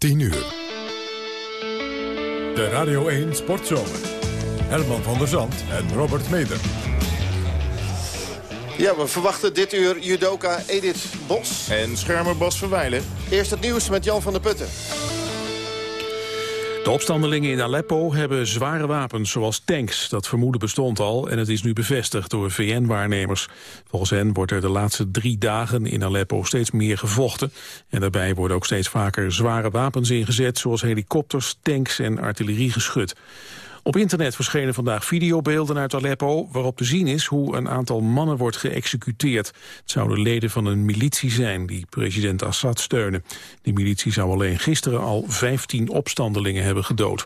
10 uur. De Radio 1 Sportzomer. Herman van der Zand en Robert Meder. Ja, we verwachten dit uur judoka Edith Bos. En schermer Bas Verwijlen. Eerst het nieuws met Jan van der Putten. De opstandelingen in Aleppo hebben zware wapens, zoals tanks. Dat vermoeden bestond al en het is nu bevestigd door VN-waarnemers. Volgens hen wordt er de laatste drie dagen in Aleppo steeds meer gevochten. En daarbij worden ook steeds vaker zware wapens ingezet... zoals helikopters, tanks en artilleriegeschut. Op internet verschenen vandaag videobeelden uit Aleppo... waarop te zien is hoe een aantal mannen wordt geëxecuteerd. Het zouden leden van een militie zijn die president Assad steunen. Die militie zou alleen gisteren al 15 opstandelingen hebben gedood.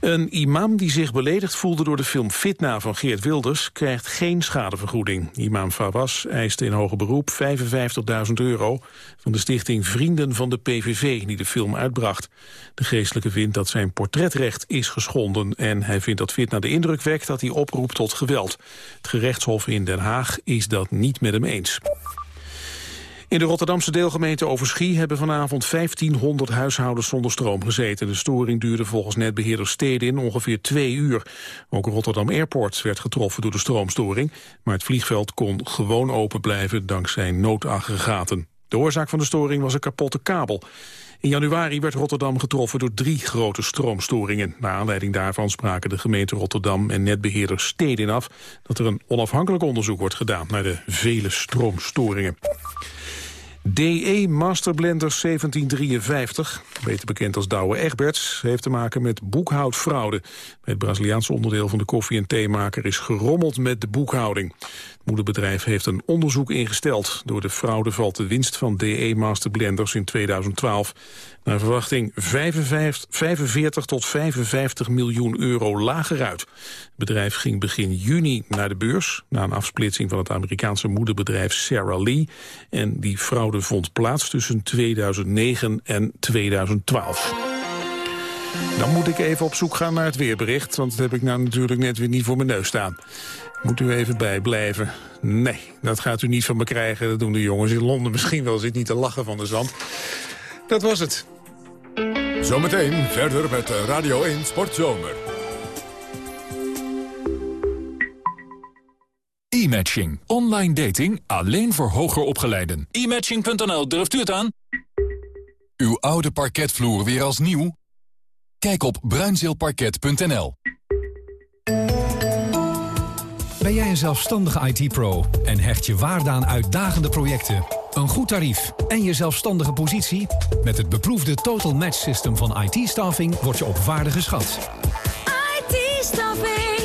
Een imam die zich beledigd voelde door de film Fitna van Geert Wilders... krijgt geen schadevergoeding. Imam Fawaz eiste in hoger beroep 55.000 euro... van de stichting Vrienden van de PVV die de film uitbracht. De geestelijke vindt dat zijn portretrecht is geschonden... en hij vindt dat Fitna de indruk wekt dat hij oproept tot geweld. Het gerechtshof in Den Haag is dat niet met hem eens. In de Rotterdamse deelgemeente Overschie hebben vanavond 1500 huishoudens zonder stroom gezeten. De storing duurde volgens netbeheerder Stedin ongeveer twee uur. Ook Rotterdam Airport werd getroffen door de stroomstoring, maar het vliegveld kon gewoon open blijven dankzij noodaggregaten. De oorzaak van de storing was een kapotte kabel. In januari werd Rotterdam getroffen door drie grote stroomstoringen. Naar aanleiding daarvan spraken de gemeente Rotterdam en netbeheerder Stedin af... dat er een onafhankelijk onderzoek wordt gedaan naar de vele stroomstoringen. DE Master Blender 1753, beter bekend als Douwe Egberts... heeft te maken met boekhoudfraude. Het Braziliaanse onderdeel van de koffie- en theemaker is gerommeld met de boekhouding. Het moederbedrijf heeft een onderzoek ingesteld. Door de fraude valt de winst van DE Master Blenders in 2012... naar verwachting 45, 45 tot 55 miljoen euro lager uit. Het bedrijf ging begin juni naar de beurs... na een afsplitsing van het Amerikaanse moederbedrijf Sarah Lee. En die fraude vond plaats tussen 2009 en 2012. Dan moet ik even op zoek gaan naar het weerbericht... want dat heb ik nou natuurlijk net weer niet voor mijn neus staan. Moet u even bijblijven. Nee, dat gaat u niet van me krijgen. Dat doen de jongens in Londen misschien wel. Zit niet te lachen van de zand. Dat was het. Zometeen verder met Radio 1 Sportzomer. E-matching. Online dating alleen voor hoger opgeleiden. E-matching.nl, durft u het aan? Uw oude parketvloer weer als nieuw? Kijk op bruinzeelparket.nl. Ben jij een zelfstandige IT-pro en hecht je waarde aan uitdagende projecten, een goed tarief en je zelfstandige positie? Met het beproefde Total Match System van IT-staffing word je op waarde geschat. IT-staffing.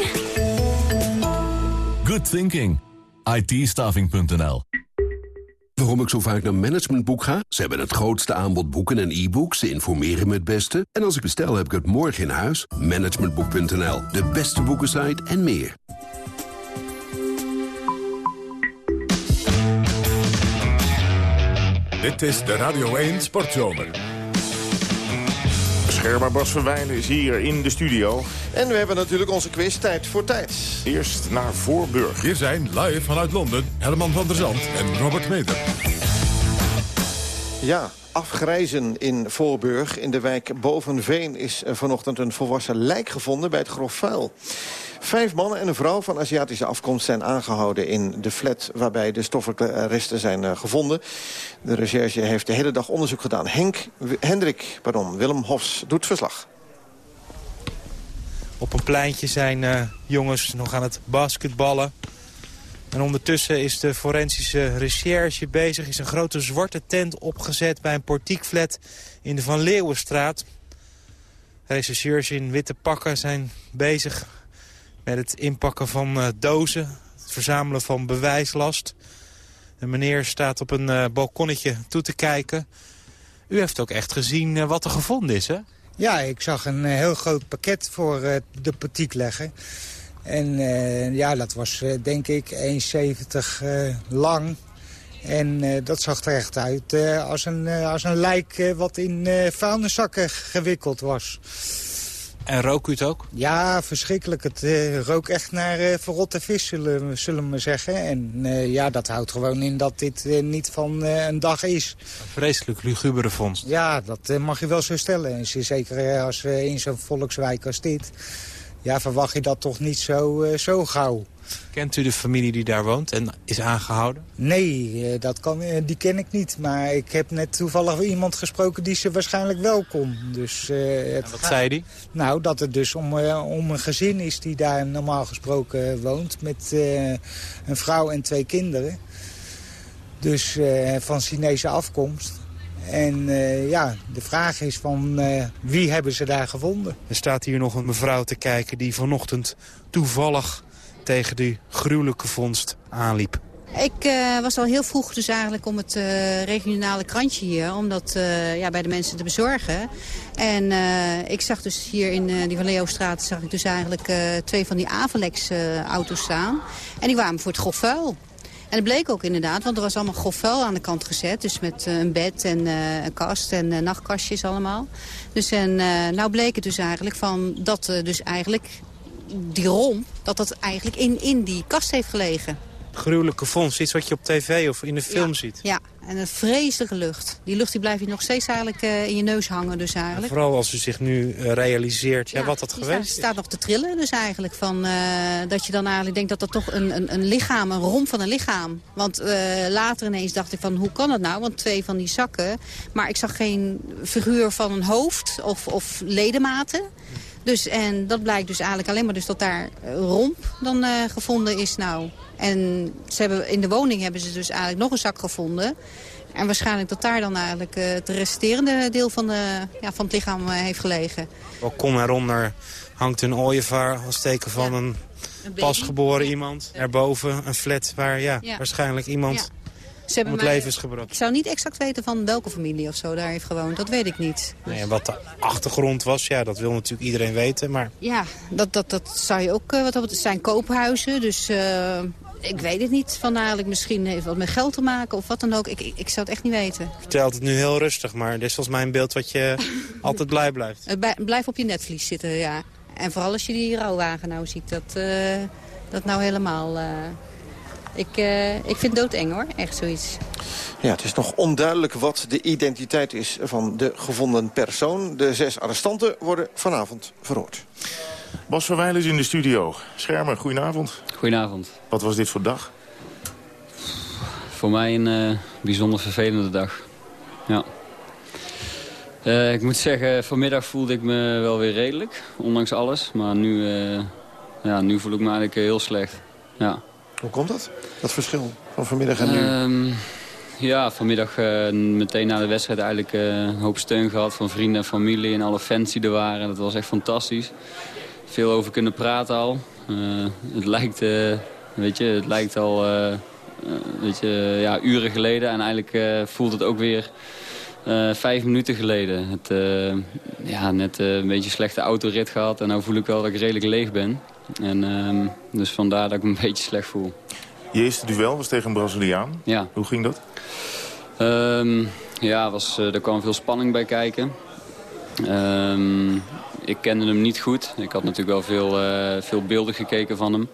Good thinking. IT-staffing.nl Waarom ik zo vaak naar Managementboek ga? Ze hebben het grootste aanbod boeken en e-books. Ze informeren me het beste. En als ik bestel, heb ik het morgen in huis. Managementboek.nl, de beste boekensite en meer. Dit is de Radio 1 Sportzomer. Schermer Bas Verwijlen is hier in de studio. En we hebben natuurlijk onze quiz Tijd voor Tijd. Eerst naar Voorburg. Hier zijn live vanuit Londen Herman van der Zand en Robert Meder. Ja, afgrijzen in Voorburg. In de wijk Bovenveen is vanochtend een volwassen lijk gevonden bij het grof vuil. Vijf mannen en een vrouw van Aziatische afkomst zijn aangehouden in de flat waarbij de stoffelijke resten zijn uh, gevonden. De recherche heeft de hele dag onderzoek gedaan. Henk, Hendrik, pardon, Willem Hofs doet verslag. Op een pleintje zijn uh, jongens nog aan het basketballen. En ondertussen is de forensische recherche bezig. is een grote zwarte tent opgezet bij een portiekflat in de Van Leeuwenstraat. Rechercheurs in witte pakken zijn bezig met het inpakken van uh, dozen. Het verzamelen van bewijslast. De meneer staat op een uh, balkonnetje toe te kijken. U heeft ook echt gezien uh, wat er gevonden is, hè? Ja, ik zag een heel groot pakket voor de portiek leggen. En ja, dat was denk ik 1,70 lang. En dat zag er echt uit als, een, als een lijk wat in vuilniszakken gewikkeld was. En rook u het ook? Ja, verschrikkelijk. Het uh, rook echt naar uh, verrotte vis, zullen, zullen we zeggen. En uh, ja, dat houdt gewoon in dat dit niet van een dag is. Een vreselijk lugubere vondst. Ja, dat mag je wel zo stellen. En zeker als we in zo'n volkswijk als dit... ja, verwacht je dat toch niet zo, zo gauw. Kent u de familie die daar woont en is aangehouden? Nee, eh, dat kan, eh, die ken ik niet. Maar ik heb net toevallig iemand gesproken die ze waarschijnlijk wel kon. Dus, uh, het wat zei die? Nou, dat het dus om, uh, om een gezin is die daar normaal gesproken woont. Met uh, een vrouw en twee kinderen. Dus van Chinese afkomst. En uh, ja, de vraag is van uh, wie hebben ze daar gevonden? Er staat hier nog een mevrouw te kijken die vanochtend toevallig tegen die gruwelijke vondst aanliep? Ik uh, was al heel vroeg dus eigenlijk om het uh, regionale krantje hier, om dat uh, ja, bij de mensen te bezorgen. En ik zag dus hier in die Van Leeuwstraat zag ik dus eigenlijk twee van die Avalex auto's staan. En die waren voor het grof vuil. En het bleek ook inderdaad, want er was allemaal grof vuil aan de kant gezet. Dus met een bed en een kast en nachtkastjes allemaal. Dus en nou bleek het dus eigenlijk van dat dus eigenlijk die romp, dat dat eigenlijk in, in die kast heeft gelegen. Gruwelijke vondst, iets wat je op tv of in de film ziet. Ja, en een vreselijke lucht. Die lucht die blijft je nog steeds eigenlijk uh, in je neus hangen dus eigenlijk. vooral als u zich nu uh, realiseert ja, wat dat geweest staat, staat nog te trillen dus eigenlijk. Van, uh, dat je dan eigenlijk denkt dat dat toch een, een, een lichaam, een romp van een lichaam. Want later ineens dacht ik van hoe kan dat nou? Want twee van die zakken. Maar ik zag geen figuur van een hoofd of, of ledematen. Dus, en dat blijkt dus eigenlijk alleen maar dus dat daar romp dan uh, gevonden is nou. En ze hebben, in de woning hebben ze dus eigenlijk nog een zak gevonden. En waarschijnlijk dat daar dan eigenlijk uh, het resterende deel van, de, ja, van het lichaam uh, heeft gelegen. Balkon eronder hangt een ooievaar als teken van ja. een, een pasgeboren ja. iemand. Erboven een flat waar ja, waarschijnlijk iemand ze het leven is gebracht. Ik zou niet exact weten van welke familie of zo daar heeft gewoond. Dat weet ik niet. Dus... Nee, wat de achtergrond was, ja, dat wil natuurlijk iedereen weten. Maar... Ja, dat, dat, dat zou je ook... Wat het zijn koophuizen, dus... Uh, ik weet het niet. Van eigenlijk misschien heeft wat met geld te maken of wat dan ook. Ik, ik, ik zou het echt niet weten. Je vertelt het nu heel rustig, maar dit is volgens mij een beeld wat je altijd blij blijft. Blijf op je netvlies zitten, ja. En vooral als je die rouwwagen nou ziet, dat, uh, dat nou helemaal... Uh, ik, uh, ik vind het doodeng hoor, echt zoiets. Ja, het is nog onduidelijk wat de identiteit is van de gevonden persoon. De zes arrestanten worden vanavond verhoord. Bas Verwijl is in de studio. Schermer, goedenavond. Goedenavond. Wat was dit voor dag? Voor mij een uh, bijzonder vervelende dag. Ja. Uh, ik moet zeggen, vanmiddag voelde ik me wel weer redelijk, ondanks alles. Maar nu, uh, ja, nu voel ik me eigenlijk heel slecht. Ja. Hoe komt dat, dat verschil van vanmiddag en nu? Um, ja, vanmiddag uh, meteen na de wedstrijd eigenlijk uh, een hoop steun gehad van vrienden en familie en alle fans die er waren. Dat was echt fantastisch. Veel over kunnen praten al. Uh, het, lijkt, weet je, het lijkt al weet je, ja, uren geleden en eigenlijk voelt het ook weer vijf minuten geleden. Het, ja, net een beetje een slechte autorit gehad en nu voel ik wel dat ik redelijk leeg ben. En, ehm, dus vandaar dat ik me een beetje slecht voel. Je eerste duel was tegen een Braziliaan. Ja. Hoe ging dat? Um, ja, was, uh, er kwam veel spanning bij kijken. Um, ik kende hem niet goed. Ik had natuurlijk wel veel, uh, veel beelden gekeken van hem.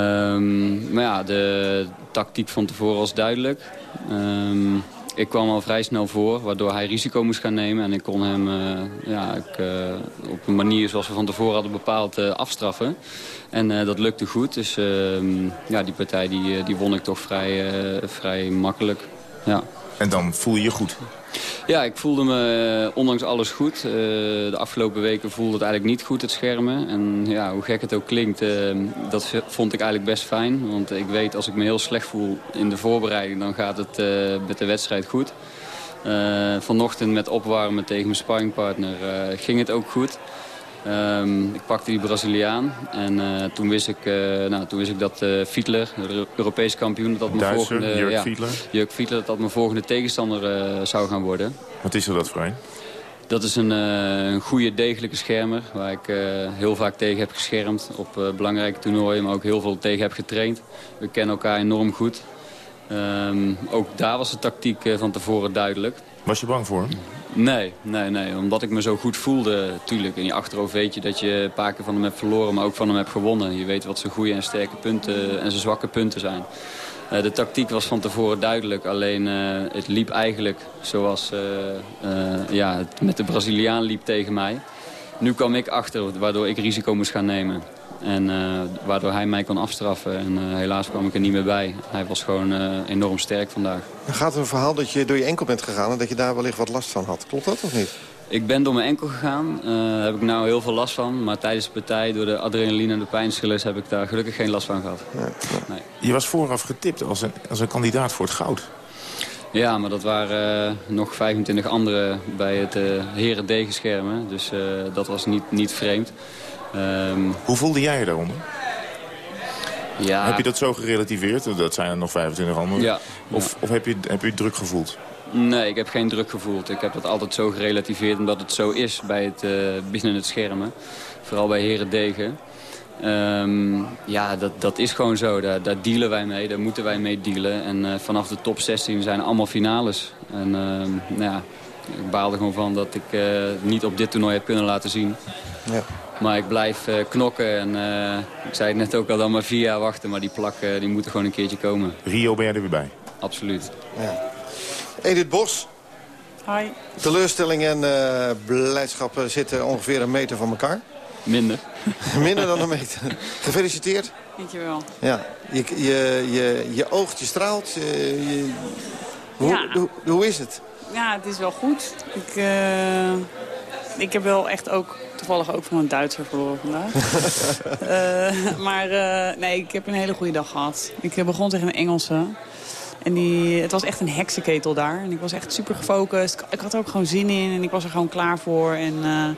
Um, maar ja, de tactiek van tevoren was duidelijk. Ik kwam al vrij snel voor, waardoor hij risico moest gaan nemen. En ik kon hem uh, ja, ik, uh, op een manier zoals we van tevoren hadden bepaald uh, afstraffen. En dat lukte goed. Dus ja, die partij die, die won ik toch vrij, vrij makkelijk. Ja. En dan voel je je goed? Ja, ik voelde me ondanks alles goed. Uh, de afgelopen weken voelde het eigenlijk niet goed, het schermen. En ja, hoe gek het ook klinkt, uh, dat vond ik eigenlijk best fijn. Want ik weet, als ik me heel slecht voel in de voorbereiding... dan gaat het met de wedstrijd goed. vanochtend met opwarmen tegen mijn sparringpartner ging het ook goed. Um, ik pakte die Braziliaan en uh, toen, wist ik, uh, nou, toen wist ik dat uh, Fiedler, de Europese kampioen, dat mijn Duitser, volgende, ja, Fiedler. Fiedler, dat dat mijn volgende tegenstander zou gaan worden. Wat is er dat voor een? Dat is een, een goede, degelijke schermer waar ik heel vaak tegen heb geschermd op belangrijke toernooien, maar ook heel veel tegen heb getraind. We kennen elkaar enorm goed. Um, ook daar was de tactiek van tevoren duidelijk. Was je bang voor hem? Nee, nee, nee. Omdat ik me zo goed voelde, tuurlijk. In je achterhoofd weet je dat je een paar keer van hem hebt verloren, maar ook van hem hebt gewonnen. Je weet wat zijn goede en sterke punten en zijn zwakke punten zijn. Uh, de tactiek was van tevoren duidelijk, alleen uh, het liep eigenlijk zoals uh, ja, het met de Braziliaan liep tegen mij. Nu kwam ik achter, waardoor ik risico moest gaan nemen. En waardoor hij mij kon afstraffen. En helaas kwam ik er niet meer bij. Hij was gewoon enorm sterk vandaag. Er gaat een verhaal dat je door je enkel bent gegaan... en dat je daar wellicht wat last van had. Klopt dat of niet? Ik ben door mijn enkel gegaan. Daar heb ik nou heel veel last van. Maar tijdens de partij, door de adrenaline en de pijnschillers... heb ik daar gelukkig geen last van gehad. Nee. Je was vooraf getipt als een, als een kandidaat voor het goud. Ja, maar dat waren uh, nog 25 anderen bij het uh, Heren D-geschermen. Dus uh, dat was niet, niet vreemd. Um, Hoe voelde jij je daaronder? Ja. Heb je dat zo gerelativeerd? Dat zijn er nog 25 anderen. Ja. Of, of heb, je, heb je druk gevoeld? Nee, ik heb geen druk gevoeld. Ik heb dat altijd zo gerelativeerd omdat het zo is bij het, uh, binnen het schermen. Vooral bij Heren Degen. Um, ja, dat, dat is gewoon zo. Daar, daar dealen wij mee, daar moeten wij mee dealen. En uh, vanaf de top 16 zijn er allemaal finales. En uh, nou ja, ik baal er gewoon van dat ik uh, niet op dit toernooi heb kunnen laten zien. Ja. Maar ik blijf uh, knokken en uh, ik zei het net ook al, dan maar vier jaar wachten. Maar die plakken die moeten gewoon een keertje komen. Rio ben je er weer bij? Absoluut. Ja. Edith Bos. Hi. Teleurstelling en uh, blijdschap zitten ongeveer een meter van elkaar. Minder. Minder dan een meter. Gefeliciteerd. Dankjewel. Ja, je, je, je, je oogt, je straalt. Je, je... Hoe, Ja. hoe, hoe is het? Ja, het is wel goed. Ik, eh, ik heb wel echt ook toevallig ook van een Duitser verloren vandaag. Eh, maar eh, nee, ik heb een hele goede dag gehad. Ik begon tegen een Engelse. En die, het was echt een heksenketel daar. En ik was echt super gefocust. Ik had er ook gewoon zin in en ik was er gewoon klaar voor. En eh,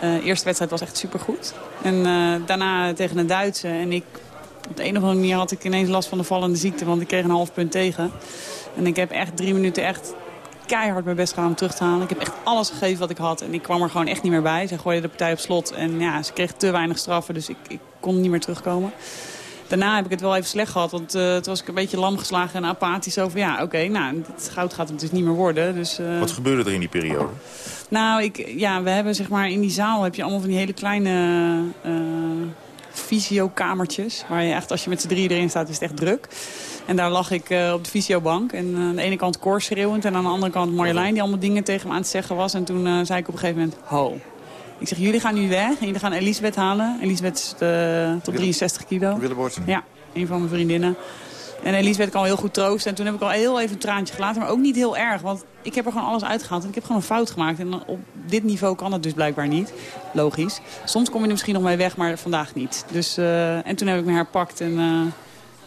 eh, de eerste wedstrijd was echt super goed. En eh, daarna tegen een Duitse. En ik, op de een of andere manier had ik ineens last van de vallende ziekte. Want ik kreeg een half punt tegen. En ik heb echt drie minuten echt keihard mijn best gedaan om terug te halen. Ik heb echt alles gegeven wat ik had. En ik kwam er gewoon echt niet meer bij. Ze gooiden de partij op slot. En ja, ze kreeg te weinig straffen. Dus ik, ik kon niet meer terugkomen. Daarna heb ik het wel even slecht gehad. Want uh, toen was ik een beetje lam geslagen en apathisch over... ja, oké, okay, nou, het goud gaat het dus niet meer worden. Dus, uh... Wat gebeurde er in die periode? Nou, ik, ja, we hebben zeg maar in die zaal heb je allemaal van die hele kleine uh, fysiokamertjes. Waar je echt, als je met z'n drie erin staat, is het echt druk. En daar lag ik uh, op de fysiobank. En uh, aan de ene kant Cor schreeuwend en aan de andere kant Marjolein... die allemaal dingen tegen me aan het zeggen was. En toen uh, zei ik op een gegeven moment, ho. Ik zeg, jullie gaan nu weg en jullie gaan Elisabeth halen. Elisabeth is tot 63 kilo. Willebord. Ja, een van mijn vriendinnen. En Elisabeth kan heel goed troosten. En toen heb ik al heel even een traantje gelaten. Maar ook niet heel erg. Want ik heb er gewoon alles uitgehaald. En ik heb gewoon een fout gemaakt. En op dit niveau kan het dus blijkbaar niet. Logisch. Soms kom je er misschien nog mee weg, maar vandaag niet. Dus, uh, en toen heb ik me herpakt. En uh,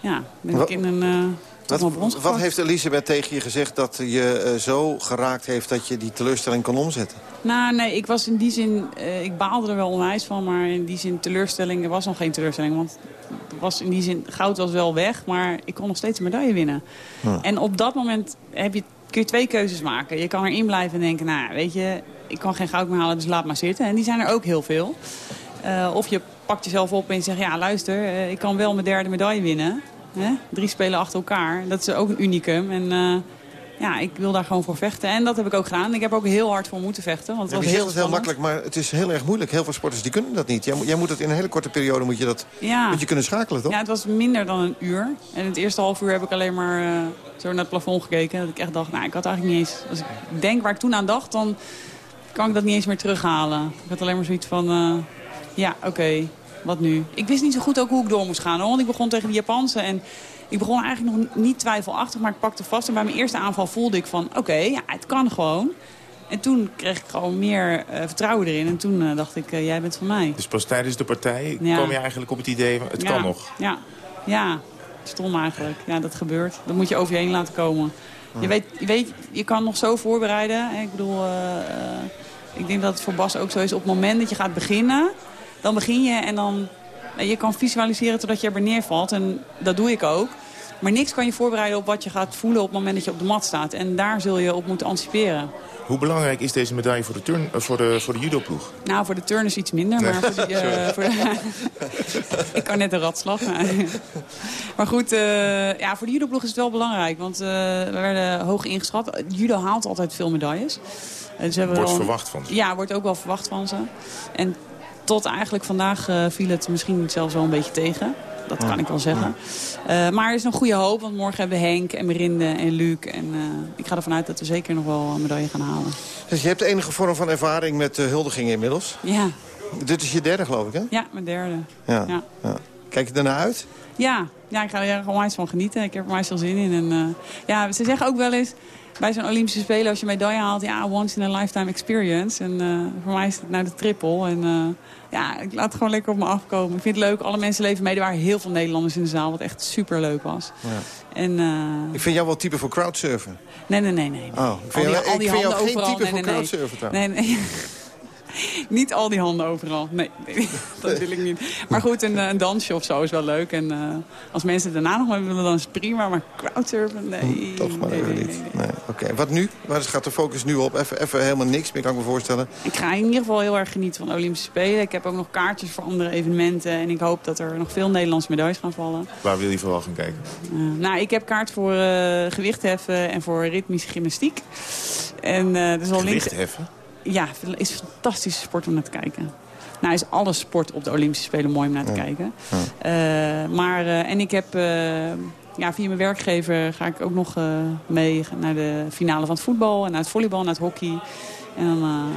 ja, ben ik in een... Uh, wat, wat heeft Elisabeth tegen je gezegd dat je uh, zo geraakt heeft dat je die teleurstelling kon omzetten? Nou, nee, ik was in die zin, uh, ik baalde er wel onwijs van, maar in die zin teleurstelling, er was nog geen teleurstelling. Want was in die zin, goud was wel weg, maar ik kon nog steeds een medaille winnen. En op dat moment heb je, kun je twee keuzes maken. Je kan erin blijven en denken, nou, weet je, ik kan geen goud meer halen, dus laat maar zitten. En die zijn er ook heel veel. Uh, of je pakt jezelf op en je zegt, ja, luister, ik kan wel mijn derde medaille winnen. Hè? Drie spelen achter elkaar. Dat is ook een unicum. En uh, ja, ik wil daar gewoon voor vechten. En dat heb ik ook gedaan. Ik heb ook heel hard voor moeten vechten. Want het ja, was heel, het heel makkelijk, maar het is heel erg moeilijk. Heel veel sporters die kunnen dat niet. Jij, jij moet het in een hele korte periode moet je dat ja. moet je kunnen schakelen, toch? Ja, het was minder dan een uur. En het eerste half uur heb ik alleen maar uh, zo naar het plafond gekeken. Dat ik echt dacht, nou, ik had eigenlijk niet eens... Als ik denk waar ik toen aan dacht, dan kan ik dat niet eens meer terughalen. Ik had alleen maar zoiets van, uh, ja, oké, okay, wat nu? Ik wist niet zo goed ook hoe ik door moest gaan. Hoor. Want ik begon tegen de Japanse en... Ik begon eigenlijk nog niet twijfelachtig, maar ik pakte vast. En bij mijn eerste aanval voelde ik van, oké, okay, ja, het kan gewoon. En toen kreeg ik gewoon meer uh, vertrouwen erin. En toen uh, dacht ik, uh, jij bent van mij. Dus pas tijdens de partij ja. kwam je eigenlijk op het idee, het ja, kan nog? Ja, ja, stom eigenlijk. Ja, dat gebeurt. Dat moet je over je heen laten komen. Je, weet, je, weet, je kan nog zo voorbereiden. Ik bedoel, ik denk dat het voor Bas ook zo is. Op het moment dat je gaat beginnen, dan begin je en dan... Je kan visualiseren totdat je er neervalt. En dat doe ik ook. Maar niks kan je voorbereiden op wat je gaat voelen op het moment dat je op de mat staat. En daar zul je op moeten anticiperen. Hoe belangrijk is deze medaille voor de, turn, uh, voor de, voor de judoploeg? Nou, voor de turners iets minder. Maar voor uh, voor de, ik kan net een ratslag. maar goed, uh, ja, voor de judoploeg is het wel belangrijk. Want we werden hoog ingeschat. Judo haalt altijd veel medailles. Dus wordt wel, verwacht van ze? Ja, wordt ook wel verwacht van ze. En tot eigenlijk vandaag viel het misschien zelfs wel een beetje tegen dat kan ik wel zeggen. Uh, maar er is nog goede hoop, want morgen hebben we Henk en Merinde en Luc. En uh, ik ga ervan uit dat we zeker nog wel een medaille gaan halen. Dus je hebt enige vorm van ervaring met uh, huldigingen inmiddels? Ja. Dit is je derde, geloof ik, hè? Ja, mijn derde. Ja. ja. ja. Kijk je ernaar uit? Ja. ja, ik ga er gewoon eens van genieten. Ik heb er maar veel zin in. En, ja, ze zeggen ook wel eens bij zo'n Olympische Spelen, als je medaille haalt, ja, once in a lifetime experience. En uh, voor mij is het nou de triple. En uh, ja, ik laat het gewoon lekker op me afkomen. Ik vind het leuk. Alle mensen leven mee. Er waren heel veel Nederlanders in de zaal, wat echt super leuk was. Ja. En, uh, ik vind jou wel type voor crowdsurfen. Nee, nee, nee. nee. Oh, ik vind, al die, jou, al die ik vind jou geen overal. type nee, voor nee, crowdsurfen nee. nee, nee. Niet al die handen overal. Nee, nee, dat wil ik niet. Maar goed, een, een, dansje of zo is wel leuk. En uh, als mensen daarna nog willen, dan is het prima. Maar crowdsurfen, nee. Hm, toch maar nee, even niet. Nee, Oké, okay. wat nu? Waar gaat de focus nu op? Even, even helemaal niks meer, kan ik me voorstellen. Ik ga in ieder geval heel erg genieten van de Olympische Spelen. Ik heb ook nog kaartjes voor andere evenementen. En ik hoop dat er nog veel Nederlandse medailles gaan vallen. Waar wil je vooral gaan kijken? Uh, nou, ik heb kaart voor uh, gewichtheffen en voor ritmische gymnastiek. En, uh, dus al gewichtheffen? Ja, het is een fantastische sport om naar te kijken. Nou is alle sport op de Olympische Spelen mooi om naar te ja. kijken. Ja. Uh, maar, uh, en ik heb... Uh, ja, via mijn werkgever ga ik ook nog mee naar de finale van het voetbal... en naar het volleybal, naar het hockey. En dan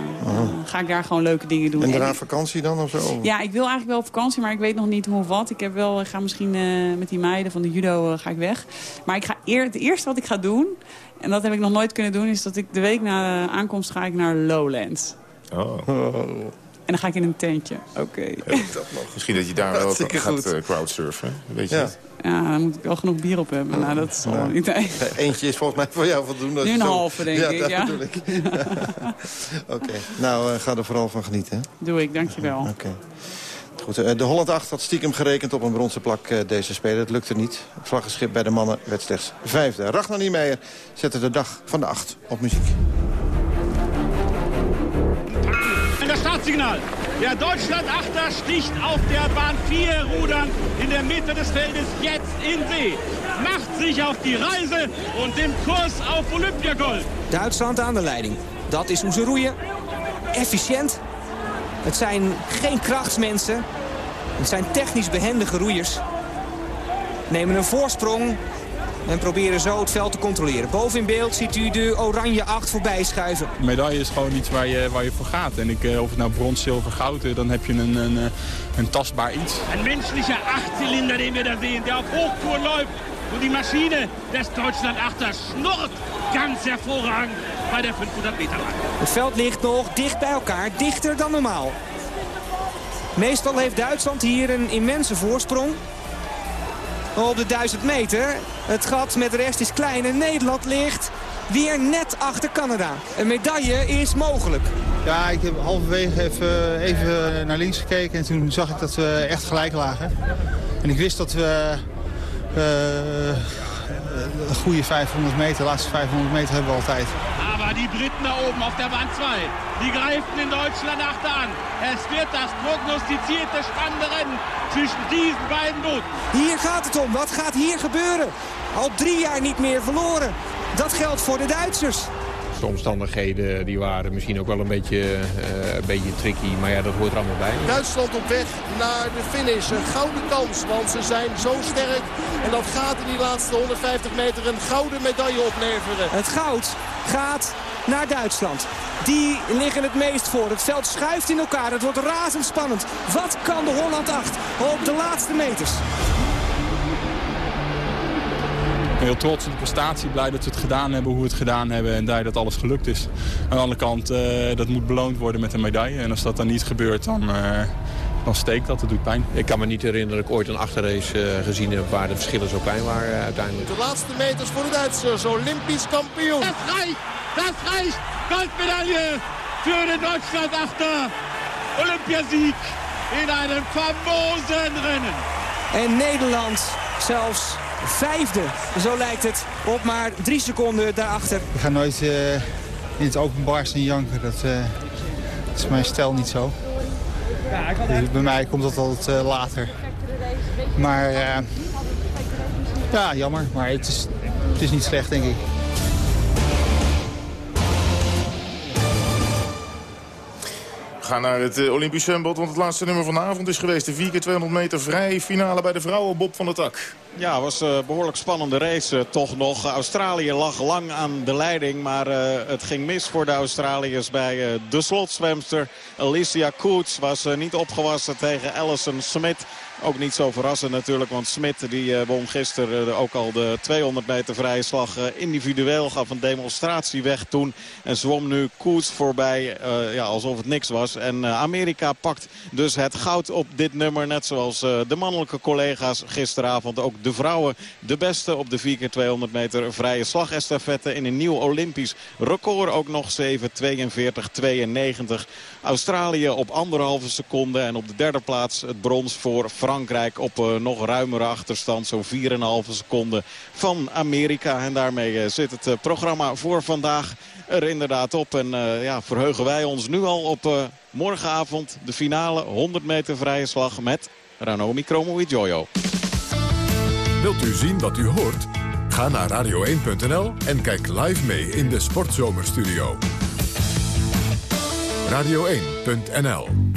ga ik daar gewoon leuke dingen doen. En daarna vakantie dan of zo? Ja, ik wil eigenlijk wel op vakantie, maar ik weet nog niet hoe of wat. Ik, heb wel, ik ga misschien met die meiden van de judo ga ik weg. Maar ik ga eer, het eerste wat ik ga doen en dat heb ik nog nooit kunnen doen. Is dat ik de week na de aankomst ga ik naar Lowlands. Oh. En dan ga ik in een tentje. Oké. Okay. Ja, Misschien dat je daar wel gaat uh, crowdsurfen. Weet je ja. het? Ja, dan moet ik wel genoeg bier op hebben. Nou, dat is al niet nee. Eentje is volgens mij voor jou voldoende. Nu een zo... halve, denk ja, ik. Dat ja, bedoel ik. Oké. Okay. Nou, uh, ga er vooral van genieten. Hè? Doe ik, dankjewel. Oké. Okay. Goed, uh, de Holland 8 had stiekem gerekend op een bronzen plak uh, deze spelen. Het lukte niet. Het vlaggenschip bij de mannen werd slechts vijfde. Ragnar Niemeyer zette de dag van de 8 op muziek. En das Startsignal. Der Deutschland-Achter sticht auf der Bahn 4 rudern in der Mitte des Feldes jetzt in See. Macht sich auf die Reise und den Kurs auf Olympiagold. Duitsland aan de leiding. Dat is hoe ze roeien. Efficiënt. Het zijn geen krachtsmensen. Het zijn technisch behendige roeiers. Nemen een voorsprong en proberen zo het veld te controleren. Boven in beeld ziet u de oranje 8 voorbij schuiven. De medaille is gewoon iets waar je, waar je voor gaat. En ik, of het nou brons, zilver, goud is, dan heb je een, een, een tastbaar iets. Een menselijke achtcylinder die we daar zien, die op hoogtoer loopt. Und die Maschine des Deutschland-Achters schnurrt ganz hervorragend bij de 500 meter lijn. Het veld ligt nog dicht bij elkaar, dichter dan normaal. Meestal heeft Duitsland hier een immense voorsprong. Op de 1000 meter, het gat met de rest is klein en Nederland ligt weer net achter Canada. Een medaille is mogelijk. Ja, ik heb halverwege even, even naar links gekeken en toen zag ik dat we echt gelijk lagen. En ik wist dat we uh, een goede 500 meter, de laatste 500 meter hebben we altijd. Maar die Briten da oben auf der Bahn 2, die greifen in Deutschland achter an. Es wird das prognostizierte spannende Rennen zwischen diesen beiden Booten. Hier gaat het om. Wat gaat hier gebeuren? Al drie jaar niet meer verloren. Dat geldt voor de Duitsers. De omstandigheden die waren misschien ook wel een beetje, uh, een beetje tricky. Maar ja, dat hoort er allemaal bij. Duitsland op weg naar de finish. Een gouden kans, want ze zijn zo sterk. En dat gaat in die laatste 150 meter een gouden medaille opleveren. Het goud gaat naar Duitsland. Die liggen het meest voor. Het veld schuift in elkaar. Het wordt razendspannend. Wat kan de Holland 8 op de laatste meters? Heel trots op de prestatie. Blij dat we het gedaan hebben, hoe we het gedaan hebben en blij dat alles gelukt is. Aan de andere kant, uh, dat moet beloond worden met een medaille. En als dat dan niet gebeurt, dan, uh, dan steekt dat. Dat doet pijn. Ik kan me niet herinneren dat ik ooit een achterrace uh, gezien heb waar de verschillen zo klein waren uiteindelijk. De laatste meters voor de Duitsers, Olympisch kampioen. Dat reicht, dat reicht. Goldmedaille für den Deutschland-Achter. Olympiasieg in einem famosen Rennen. En Nederland zelfs vijfde. Zo lijkt het op maar drie seconden daarachter. Ik ga nooit uh, in het openbaar staan janken. Dat, dat, is mijn stijl niet zo. Dus bij mij komt dat altijd uh, later. Maar ja, jammer. Maar het is, het is niet slecht, denk ik. Gaan naar het Olympisch zwembad, want het laatste nummer van de avond is geweest. De 4 keer 200 meter vrij finale bij de vrouwen, Bob van der Tak. Ja, was een behoorlijk spannende race toch nog. Australië lag lang aan de leiding, maar het ging mis voor de Australiërs bij de slotzwemster. Alicia Koets was niet opgewassen tegen Alison Smit. Ook niet zo verrassend natuurlijk, want Smit die uh, won gisteren uh, ook al de 200 meter vrije slag uh, individueel. Gaf een demonstratie weg toen en zwom nu koers voorbij ja, alsof het niks was. En Amerika pakt dus het goud op dit nummer. Net zoals de mannelijke collega's gisteravond. Ook de vrouwen de beste op de 4 keer 200 meter vrije slagestafette. In een nieuw Olympisch record ook nog 7.42.92. Australië op anderhalve seconde en op de derde plaats het brons voor Frankrijk op uh, nog ruimere achterstand. Zo'n 4,5 seconden van Amerika. En daarmee uh, zit het uh, programma voor vandaag er inderdaad op. En ja, verheugen wij ons nu al op morgenavond de finale 100 meter vrije slag met Ranomi Kromowidjojo. Wilt u zien wat u hoort? Ga naar radio1.nl en kijk live mee in de Sportzomerstudio. Radio1.nl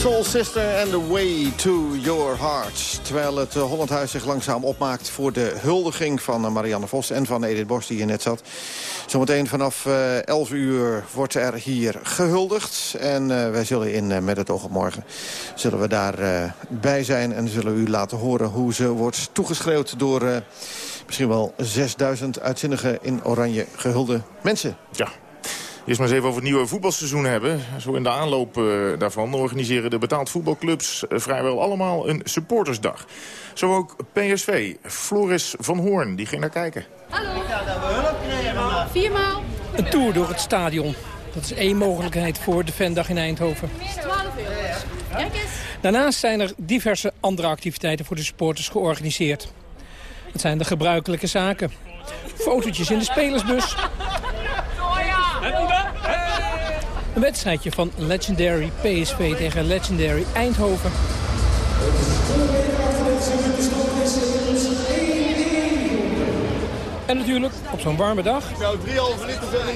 Soul Sister and the Way to Your Heart. Terwijl het uh, Hollandhuis zich langzaam opmaakt voor de huldiging van uh, Marianne Vos en van Edith Bos die hier net zat. Zometeen vanaf uh, eh, 11 uur wordt er hier gehuldigd. En wij zullen in Met het oog op morgen zullen we daarbij bij zijn en zullen u laten horen hoe ze wordt toegeschreeuwd door misschien wel 6000 uitzinnige in oranje gehulde mensen. Ja, Eerst maar eens even over het nieuwe voetbalseizoen hebben. Zo in de aanloop uh, daarvan organiseren de betaald voetbalclubs uh, vrijwel allemaal een supportersdag. Zo ook PSV. Floris van Hoorn, die ging naar kijken. Hallo. Viermaal. Een tour door het stadion. Dat is één mogelijkheid voor de Vendag in Eindhoven. 12 euro. Kijk eens. Daarnaast zijn er diverse andere activiteiten voor de supporters georganiseerd. Het zijn de gebruikelijke zaken. Fotootjes in de spelersbus. Een wedstrijdje van Legendary PSV tegen Legendary Eindhoven. En natuurlijk op zo'n warme dag. Nou, 3,5 liter en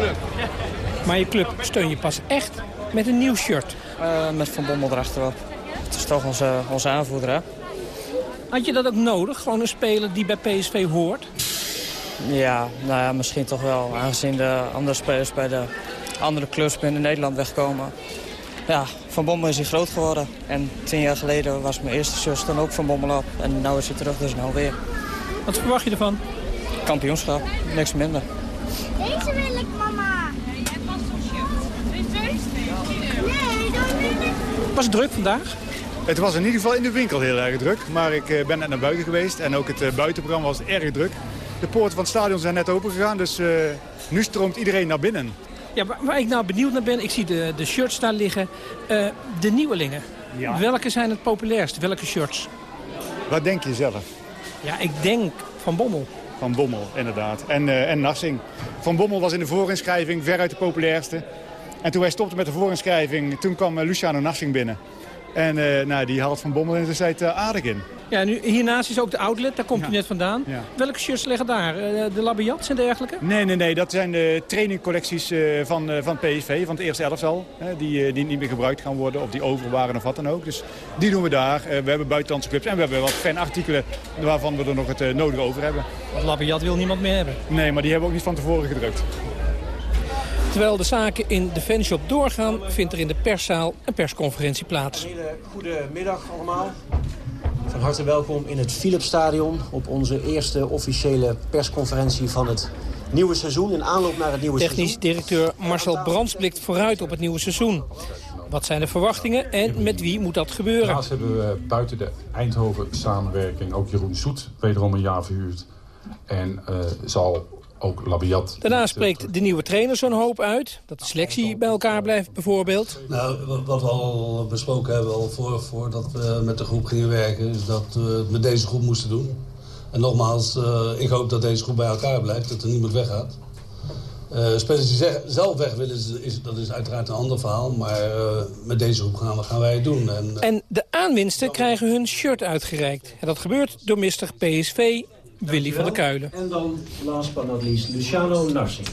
uh, Maar je club steun je pas echt met een nieuw shirt. Uh, met Van Bommel erachterop. Het is toch onze, onze aanvoerder, hè? Had je dat ook nodig? Gewoon een speler die bij PSV hoort? Ja, nou ja, misschien toch wel. Aangezien de andere spelers bij de andere clubs binnen Nederland wegkomen. Ja, Van Bommel is hier groot geworden. En tien jaar geleden was mijn eerste shirt dan ook Van Bommel op. En nu is hij terug, dus nou weer. Wat verwacht je ervan? Kampioenschap, niks minder. Deze wil ik, mama. Nee, jij past shirt. Nee, dat wil ik. Was het druk vandaag? Het was in ieder geval in de winkel heel erg druk. Maar ik eh, ben net naar buiten geweest en ook het eh, buitenprogramma was erg druk. De poorten van het stadion zijn net open gegaan, dus uh, nu stroomt iedereen naar binnen. Ja, waar, ik nou benieuwd naar ben, ik zie de, de shirts daar liggen. Uh, de nieuwelingen. Ja. Welke zijn het populairst? Welke shirts? Wat denk je zelf? Ja, ik denk Van Bommel. Van Bommel, inderdaad. En, uh, en Narsing. Van Bommel was in de voorinschrijving veruit de populairste. En toen wij stopten met de voorinschrijving, toen kwam Luciano Narsing binnen. En uh, nou, die haalt Van Bommel in de tijd aardig in. Ja, nu, hiernaast is ook de outlet, daar komt u net vandaan. Welke shirts liggen daar? Eh, de Labiats en dergelijke? Nee, nee, nee. Dat zijn de trainingcollecties eh, van, van PSV, van het eerste elftal. Die, die niet meer gebruikt gaan worden of die over waren of wat dan ook. Dus die doen we daar. we hebben buitenlandse clubs en we hebben wat fanartikelen waarvan we er nog het nodige over hebben. Want Labiat wil niemand meer hebben? Nee, maar die hebben we ook niet van tevoren gedrukt. Terwijl de zaken in de fanshop doorgaan, vindt er in de perszaal een persconferentie plaats. Een hele goede middag allemaal. Van harte welkom in het Philipsstadion op onze eerste officiële persconferentie van het nieuwe seizoen. In aanloop naar het nieuwe Technisch seizoen. Technisch directeur Marcel Brands blikt vooruit op het nieuwe seizoen. Wat zijn de verwachtingen en met wie moet dat gebeuren? Daarnaast hebben we buiten de Eindhoven samenwerking ook Jeroen Soet wederom een jaar verhuurd. En uh, zal ook Labiat. Daarna spreekt de nieuwe trainer zo'n hoop uit. Dat de selectie bij elkaar blijft bijvoorbeeld. Nou, wat we al besproken hebben al voor, voordat we met de groep gingen werken... is dat we het met deze groep moesten doen. En nogmaals, uh, ik hoop dat deze groep bij elkaar blijft, dat er niemand weggaat. Uh, spelers die zelf weg willen, is, is, dat is uiteraard een ander verhaal. Maar uh, met deze groep gaan, we, gaan wij het doen. En, en de aanwinsten krijgen hun shirt uitgereikt. En dat gebeurt door Mr. PSV Willy van der Kuilen. En dan, last but not least, Luciano Narsing.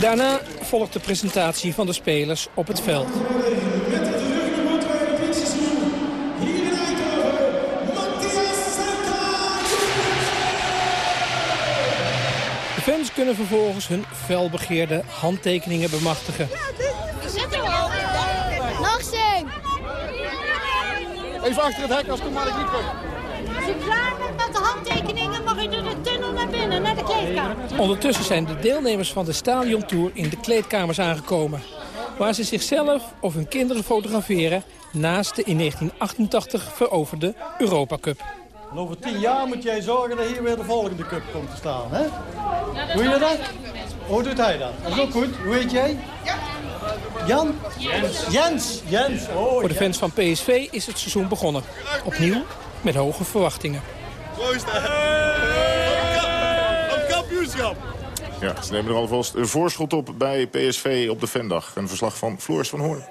Daarna volgt de presentatie van de spelers op het veld. De fans kunnen vervolgens hun felbegeerde handtekeningen bemachtigen. Narsing! Even achter het hek, als kom maar ik niet. Als je klaar bent met de handtekeningen, mag je door de tunnel naar binnen, naar de kleedkamer. Ondertussen zijn de deelnemers van de stadiontour in de kleedkamers aangekomen. Waar ze zichzelf of hun kinderen fotograferen naast de in 1988 veroverde Europa Cup. En over tien jaar moet jij zorgen dat hier weer de volgende cup komt te staan, hè? Doe je dat? Hoe doet hij dat? Dat is ook goed. Hoe heet jij? Jan? Jens. Jens. Jens. Oh, Voor de fans van PSV is het seizoen begonnen. Opnieuw met hoge verwachtingen. Proost, Op kampioenschap. Ja, ze nemen er alvast een voorschot op bij PSV op de Vendag. Een verslag van Floors van Hoorn.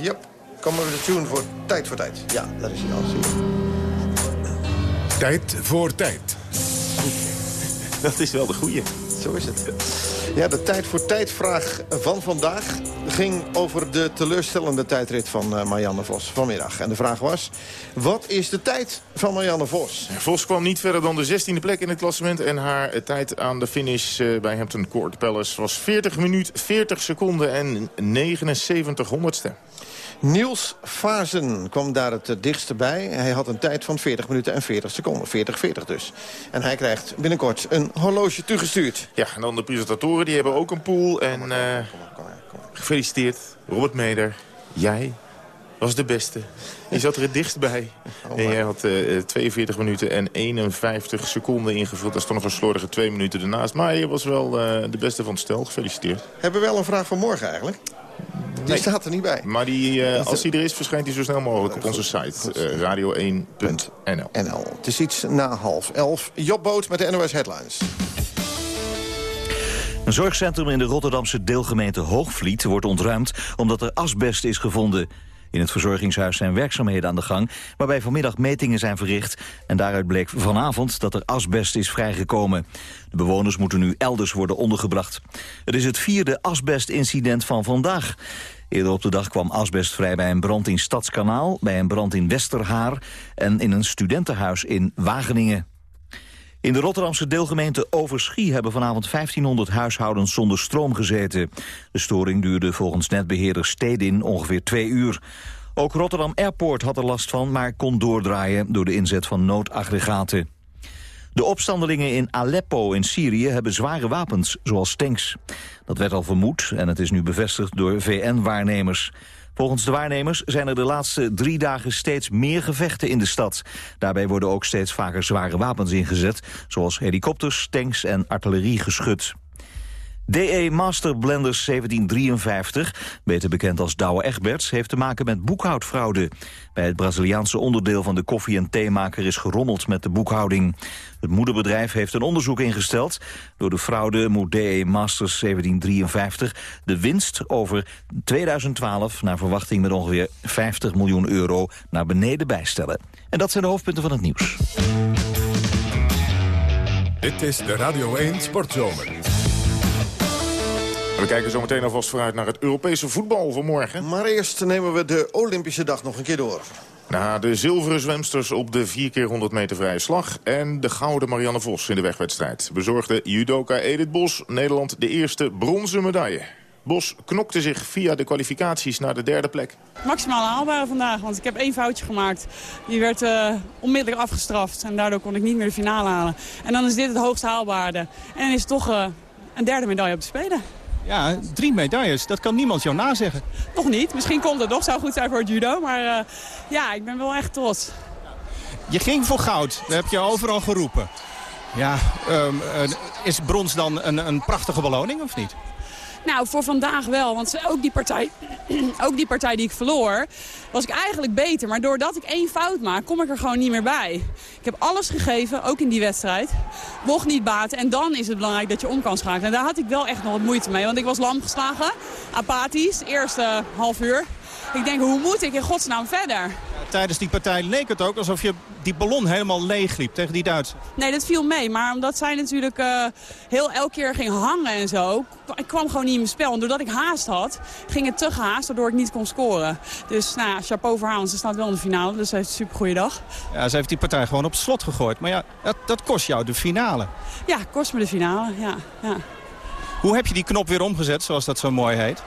Yep. Komen we de tune voor tijd voor tijd. Ja, dat is hij al. Tijd voor tijd. Dat is wel de goeie. Zo is het. Ja, de tijd voor tijdvraag van vandaag ging over de teleurstellende tijdrit van uh, Marianne Vos vanmiddag. En de vraag was, wat is de tijd van Marianne Vos? Vos kwam niet verder dan de 16e plek in het klassement... en haar tijd aan de finish uh, bij Hampton Court Palace was 40 minuut, 40 seconden en 79 honderdste. Niels Fazen kwam daar het dichtste bij. Hij had een tijd van 40 minuten en 40 seconden. 40-40 dus. En hij krijgt binnenkort een horloge toegestuurd. Ja, en dan de presentatoren, die hebben ook een pool. En uh, gefeliciteerd, Robert Meder. Jij was de beste. Je zat er het dichtst bij. Oh, en jij had uh, 42 minuten en 51 seconden ingevuld. Daar stond nog een slordige twee minuten ernaast. Maar je was wel uh, de beste van het stel. Gefeliciteerd. Hebben we wel een vraag van morgen eigenlijk? Die Nee. staat er niet bij. Maar die, uh, als die er is, verschijnt hij zo snel mogelijk op onze site. Uh, radio1.nl. NL. Het is iets na half elf. Jobboot met de NOS Headlines. Een zorgcentrum in de Rotterdamse deelgemeente Hoogvliet wordt ontruimd omdat er asbest is gevonden. In het verzorgingshuis zijn werkzaamheden aan de gang... waarbij vanmiddag metingen zijn verricht... en daaruit bleek vanavond dat er asbest is vrijgekomen. De bewoners moeten nu elders worden ondergebracht. Het is het vierde asbestincident van vandaag. Eerder op de dag kwam asbest vrij bij een brand in Stadskanaal... bij een brand in Westerhaar en in een studentenhuis in Wageningen. In de Rotterdamse deelgemeente Overschie hebben vanavond 1500 huishoudens zonder stroom gezeten. De storing duurde volgens netbeheerder Stedin ongeveer twee uur. Ook Rotterdam Airport had er last van, maar kon doordraaien door de inzet van noodaggregaten. De opstandelingen in Aleppo in Syrië hebben zware wapens, zoals tanks. Dat werd al vermoed en het is nu bevestigd door VN-waarnemers. Volgens de waarnemers zijn er de laatste drie dagen steeds meer gevechten in de stad. Daarbij worden ook steeds vaker zware wapens ingezet, zoals helikopters, tanks en artilleriegeschut. DE Master Blenders 1753, beter bekend als Douwe Egberts... heeft te maken met boekhoudfraude. Bij het Braziliaanse onderdeel van de koffie- en theemaker is gerommeld met de boekhouding. Het moederbedrijf heeft een onderzoek ingesteld. Door de fraude moet DE Masters 1753 de winst over 2012... naar verwachting met ongeveer 50 miljoen euro naar beneden bijstellen. En dat zijn de hoofdpunten van het nieuws. Dit is de Radio 1 Sportzomer. We kijken zo meteen alvast vooruit naar het Europese voetbal van morgen. Maar eerst nemen we de Olympische dag nog een keer door. Na de zilveren zwemsters op de 4 keer 100 meter vrije slag... en de gouden Marianne Vos in de wegwedstrijd... bezorgde judoka Edith Bos Nederland de eerste bronzen medaille. Bos knokte zich via de kwalificaties naar de derde plek. Maximaal haalbare vandaag, want ik heb één foutje gemaakt. Die werd uh, onmiddellijk afgestraft en daardoor kon ik niet meer de finale halen. En dan is dit het hoogst haalbare. En is toch uh, een derde medaille op de Spelen. Ja, drie medailles. Dat kan niemand jou nazeggen. Nog niet. Misschien komt het nog. Zou goed zijn voor het judo. Maar uh, ja, ik ben wel echt trots. Je ging voor goud. Dat heb je overal geroepen. Ja, um, uh, is brons dan een, een prachtige beloning of niet? Nou, voor vandaag wel. Want ook die, partij, ook die partij die ik verloor, was ik eigenlijk beter. Maar doordat ik één fout maak, kom ik er gewoon niet meer bij. Ik heb alles gegeven, ook in die wedstrijd. Mocht niet baten. En dan is het belangrijk dat je om kan schakelen. En daar had ik wel echt nog wat moeite mee. Want ik was lam geslagen, apathisch, eerste half uur. Ik denk, hoe moet ik in godsnaam verder? Tijdens die partij leek het ook alsof je die ballon helemaal leegliep tegen die Duitsers. Nee, dat viel mee. Maar omdat zij natuurlijk uh, heel elke keer ging hangen en zo... ik kwam gewoon niet in mijn spel. En doordat ik haast had, ging het te gehaast... waardoor ik niet kon scoren. Dus nou ja, chapeau voor haar, want ze staat wel in de finale. Dus ze heeft een supergoeie dag. Ja, ze heeft die partij gewoon op slot gegooid. Maar ja, dat, dat kost jou de finale. Ja, kost me de finale, ja. ja. Hoe heb je die knop weer omgezet, zoals dat zo mooi heet?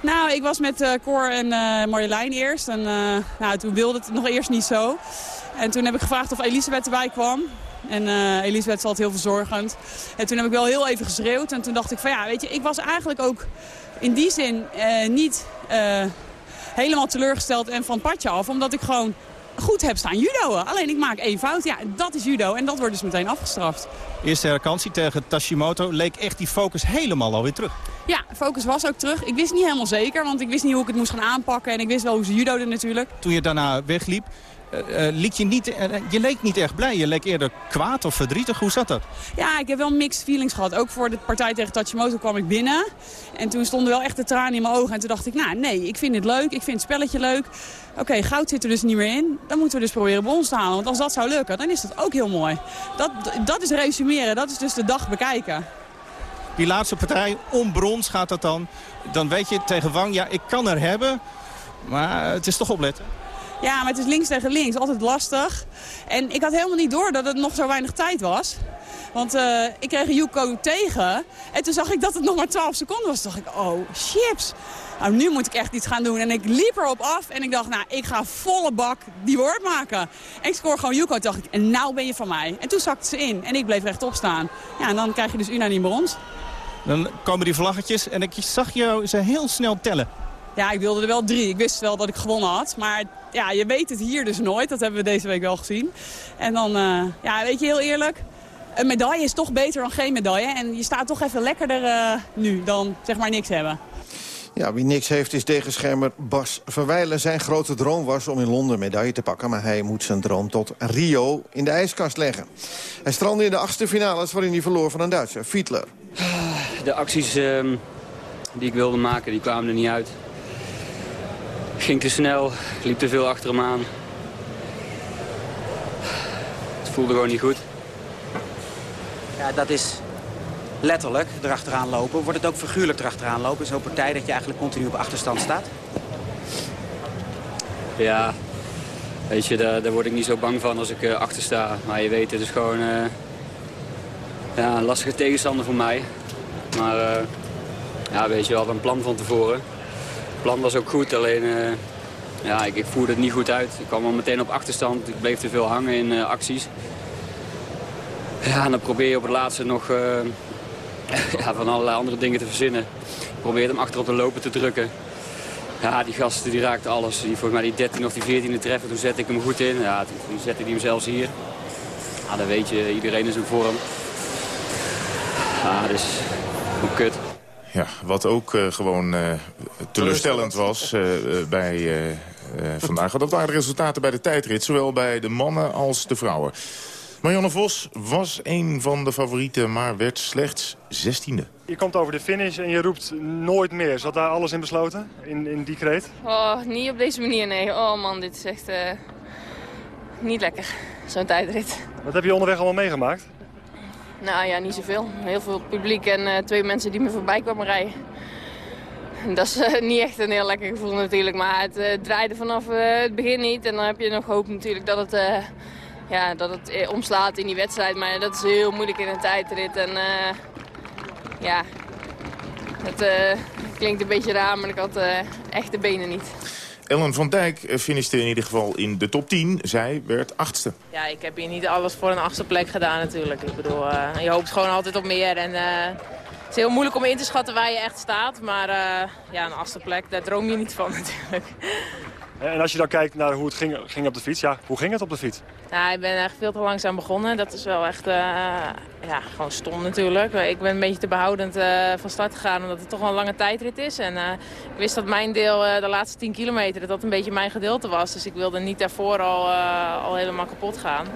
Nou, ik was met uh, Cor en uh, Marjolein eerst. En uh, nou, toen wilde het nog eerst niet zo. En toen heb ik gevraagd of Elisabeth erbij kwam. En Elisabeth is altijd heel verzorgend. En toen heb ik wel heel even geschreeuwd. En toen dacht ik van ja, weet je, ik was eigenlijk ook in die zin niet helemaal teleurgesteld en van padje af. Omdat ik gewoon goed heb staan judoën. Alleen ik maak één fout. Ja, dat is judo. En dat wordt dus meteen afgestraft. Eerste herkantie tegen Tashimoto leek echt die focus helemaal alweer terug. Ja, focus was ook terug. Ik wist niet helemaal zeker, want ik wist niet hoe ik het moest gaan aanpakken. En ik wist wel hoe ze judoden natuurlijk. Toen je daarna wegliep, liet je, niet, eh, je leek niet echt blij. Je leek eerder kwaad of verdrietig. Hoe zat dat? Ja, ik heb wel mixed feelings gehad. Ook voor de partij tegen Tachimoto kwam ik binnen. En toen stonden wel echt de tranen in mijn ogen. En toen dacht ik, nou nee, ik vind het leuk. Ik vind het spelletje leuk. Oké, goud zit er dus niet meer in. Dan moeten we dus proberen brons te halen. Want als dat zou lukken, dan is dat ook heel mooi. Dat, dat is resumeren. Dat is dus de dag bekijken. Die laatste partij, om brons gaat dat dan. Dan weet je tegen Wang, ja, ik kan er hebben. Maar het is toch opletten. Ja, maar het is links tegen links. Altijd lastig. En ik had helemaal niet door dat het nog zo weinig tijd was. Want uh, ik kreeg Yuko tegen. En toen zag ik dat het nog maar 12 seconden was. Toen dacht ik, oh, chips. Nou, nu moet ik echt iets gaan doen. En ik liep erop af en ik dacht, nou, ik ga volle bak die woord maken. En ik scoor gewoon Yuko. Dacht ik, en nou ben je van mij. En toen zakte ze in en ik bleef rechtop staan. Ja, en dan krijg je dus unaniem brons. Dan komen die vlaggetjes en ik zag jou ze heel snel tellen. Ja, ik wilde er wel drie. Ik wist wel dat ik gewonnen had. Maar ja, je weet het hier dus nooit. Dat hebben we deze week wel gezien. En dan, uh, ja, weet je heel eerlijk... Een medaille is toch beter dan geen medaille. En je staat toch even lekkerder uh, nu dan zeg maar niks hebben. Ja, wie niks heeft is tegenschermer Bas Verwijlen. Zijn grote droom was om in Londen medaille te pakken... maar hij moet zijn droom tot Rio in de ijskast leggen. Hij strandde in de achtste finales waarin hij verloor van een Duitser, Fiedler. De acties uh, die ik wilde maken, die kwamen er niet uit. Ging te snel, liep te veel achter hem aan. Het voelde gewoon niet goed. Ja, dat is letterlijk erachteraan lopen. Wordt het ook figuurlijk erachteraan lopen? Zo'n partij dat je eigenlijk continu op achterstand staat? Ja, weet je, daar, daar word ik niet zo bang van als ik uh, achter sta. Maar je weet, het is gewoon uh, ja, een lastige tegenstander voor mij. Maar uh, ja, weet je, we hadden een plan van tevoren. Plan was ook goed, alleen ja, ik, ik, voerde het niet goed uit. Ik kwam al meteen op achterstand. Ik bleef te veel hangen in acties. Ja, en dan probeer je op het laatste nog ja, van allerlei andere dingen te verzinnen. Probeert hem achterop te lopen te drukken. Ja, die gasten die raakten alles. Die, volgens mij die 13 of die 14e treffen, toen zette ik hem goed in. Ja, toen, zette hij hem zelfs hier. Ja, dan weet je, iedereen is in vorm. Ja, dus hoe kut. Ja, wat ook uh, gewoon uh, teleurstellend was uh, bij vandaag. Dat waren de resultaten bij de tijdrit. Zowel bij de mannen als de vrouwen. Marianne Vos was een van de favorieten, maar werd slechts 16e. Je komt over de finish en je roept nooit meer. Zat daar alles in besloten, in, in die kreet? Oh, niet op deze manier, nee. Oh man, dit is echt uh, niet lekker, zo'n tijdrit. Wat heb je onderweg allemaal meegemaakt? Nou ja, niet zoveel. Heel veel publiek en uh, twee mensen die me voorbij kwamen rijden. Dat is uh, niet echt een heel lekker gevoel natuurlijk, maar het draaide vanaf het begin niet. En dan heb je nog hoop natuurlijk dat het ja, dat het eh, omslaat in die wedstrijd. Maar dat is heel moeilijk in een tijdrit. En uh, ja, het uh, klinkt een beetje raar, maar ik had uh, echt de benen niet. Ellen van Dijk finishte in ieder geval in de top 10. Zij werd achtste. Ja, ik heb hier niet alles voor een achtste plek gedaan natuurlijk. Ik bedoel, je hoopt gewoon altijd op meer. En het is heel moeilijk om in te schatten waar je echt staat. Maar ja, een achtste plek, daar droom je niet van natuurlijk. En als je dan kijkt naar hoe het ging, ging op de fiets, ja, hoe ging het op de fiets? Ja, ik ben echt veel te langzaam begonnen. Dat is wel echt uh, ja, gewoon stom natuurlijk. Ik ben een beetje te behoudend uh, van start gegaan omdat het toch wel een lange tijdrit is. En uh, ik wist dat mijn deel, de laatste 10 kilometer, dat dat een beetje mijn gedeelte was. Dus ik wilde niet daarvoor al, al helemaal kapot gaan.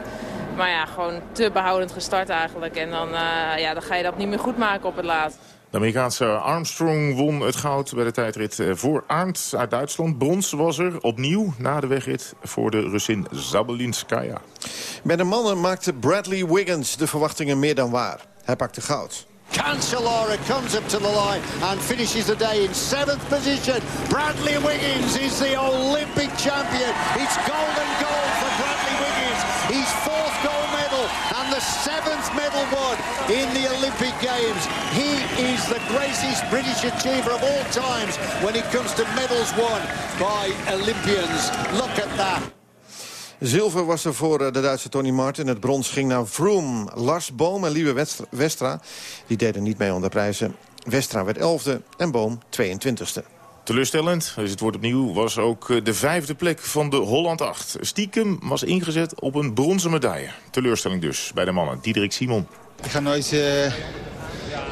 Maar ja, gewoon te behoudend gestart eigenlijk. En dan, ja, dan ga je dat niet meer goed maken op het laatst. De Amerikaanse Armstrong won het goud bij de tijdrit eh, voor Arndt uit Duitsland. Brons was er opnieuw na de wegrit voor de Russin Zabelinskaya. Bij de mannen maakte Bradley Wiggins de verwachtingen meer dan waar. Hij pakte goud. Cancellara comes up to the line and finishes the day in seventh position. Bradley Wiggins is the Olympic champion. It's golden gold for Bradley Wiggins. He's fourth gold medal and the seventh medal won in the Olympic Games. He is the greatest British achiever of all times when it comes to medals won by Olympians. Look at that. Zilver was er voor eh, de Duitse Tony Martin. Het brons ging naar Vroom, Lars Boom en Lieve Westra. Die deden niet mee om de prijzen. Westra werd 11e en Boom 22e. Teleurstellend, dus het wordt opnieuw, was ook eh, de vijfde plek van de Holland 8. Stiekem was ingezet op een bronzen medaille. Teleurstelling dus bij de mannen. Diederik Simon. Ik ga nooit uh, in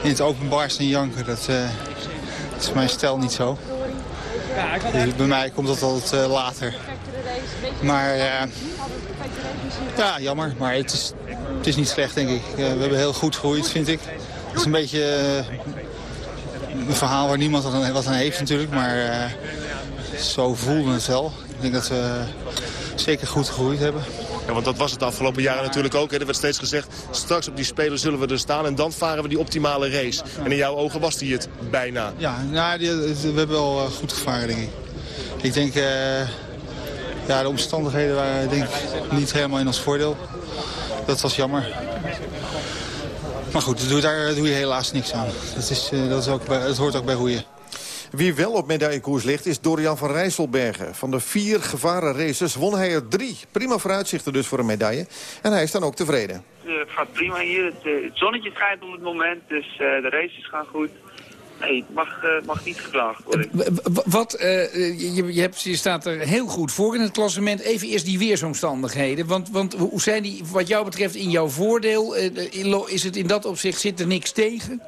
het openbaar staan janken. Dat, uh, dat is mijn stijl niet zo. Dus bij mij komt dat altijd later. Maar ja, jammer. Maar het is, het is niet slecht, denk ik. we hebben heel goed gegroeid, vind ik. Het is een beetje een verhaal waar niemand wat aan heeft natuurlijk. Maar zo voelen we het wel. Ik denk dat we zeker goed gegroeid hebben. Ja, want dat was het de afgelopen jaren natuurlijk ook. Hè. Er werd steeds gezegd, straks op die Spelen zullen we er staan... en dan varen we die optimale race. En in jouw ogen was die het bijna. Ja, nou, die, we hebben wel uh, goed gevaren, denk ik. Ik denk, uh, ja, de omstandigheden waren denk ik, niet helemaal in ons voordeel. Dat was jammer. Maar goed, daar doe je helaas niks aan. Dat, is, uh, dat, is ook bij, dat hoort ook bij roeien. Wie wel op medaillekoers ligt is Dorian van Rijsselbergen. Van de vier gevaren races won hij er drie. Prima vooruitzichten dus voor een medaille. En hij is dan ook tevreden. Het gaat prima hier. Het, het zonnetje schijnt op het moment, dus uh, de races gaan goed. Nee, het mag, uh, mag niet geklaagd worden. Wat, uh, je, je, hebt, je staat er heel goed voor in het klassement. Even eerst die weersomstandigheden. Want, want hoe zijn die wat jou betreft in jouw voordeel? is het in dat opzicht, zit er niks tegen?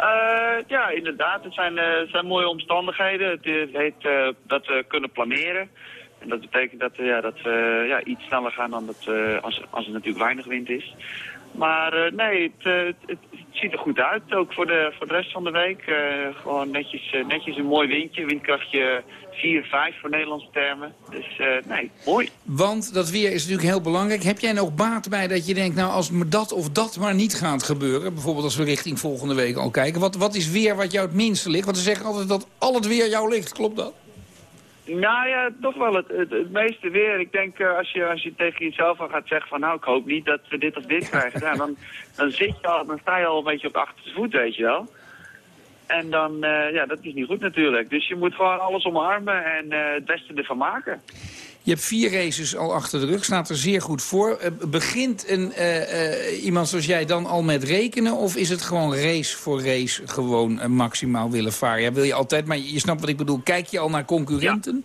Uh, ja, inderdaad. Het zijn, uh, zijn mooie omstandigheden. Het, het heet uh, dat we kunnen planeren. En dat betekent dat, ja, dat we ja, iets sneller gaan dan dat, als, als er natuurlijk weinig wind is. Maar nee, het, het, ziet er goed uit. Ook voor de, voor de rest van de week. gewoon netjes, netjes een mooi windje. Windkrachtje 4, 5 voor Nederlandse termen. Dus uh, nee, mooi. Want dat weer is natuurlijk heel belangrijk. Heb jij nog baat bij dat je denkt, nou als dat of dat maar niet gaat gebeuren... bijvoorbeeld als we richting volgende week al kijken... wat, wat is weer wat jou het minste ligt? Want ze zeggen altijd dat al het weer jou ligt, klopt dat? Nou ja, toch wel het, het, meeste weer. Ik denk uh, als, je, als je tegen jezelf al gaat zeggen van nou ik hoop niet dat we dit of dit krijgen. ja, dan, dan, zit je al, dan sta je al een beetje op de achterste voet, weet je wel. En dan, uh, ja, dat is niet goed natuurlijk. Dus je moet gewoon alles omarmen en uh, het beste ervan maken. Je hebt vier races al achter de rug, staat er zeer goed voor. Uh, begint een, iemand zoals jij dan al met rekenen... of is het gewoon race voor race gewoon maximaal willen varen? Ja, wil je altijd, maar je snapt wat ik bedoel. Kijk je al naar concurrenten?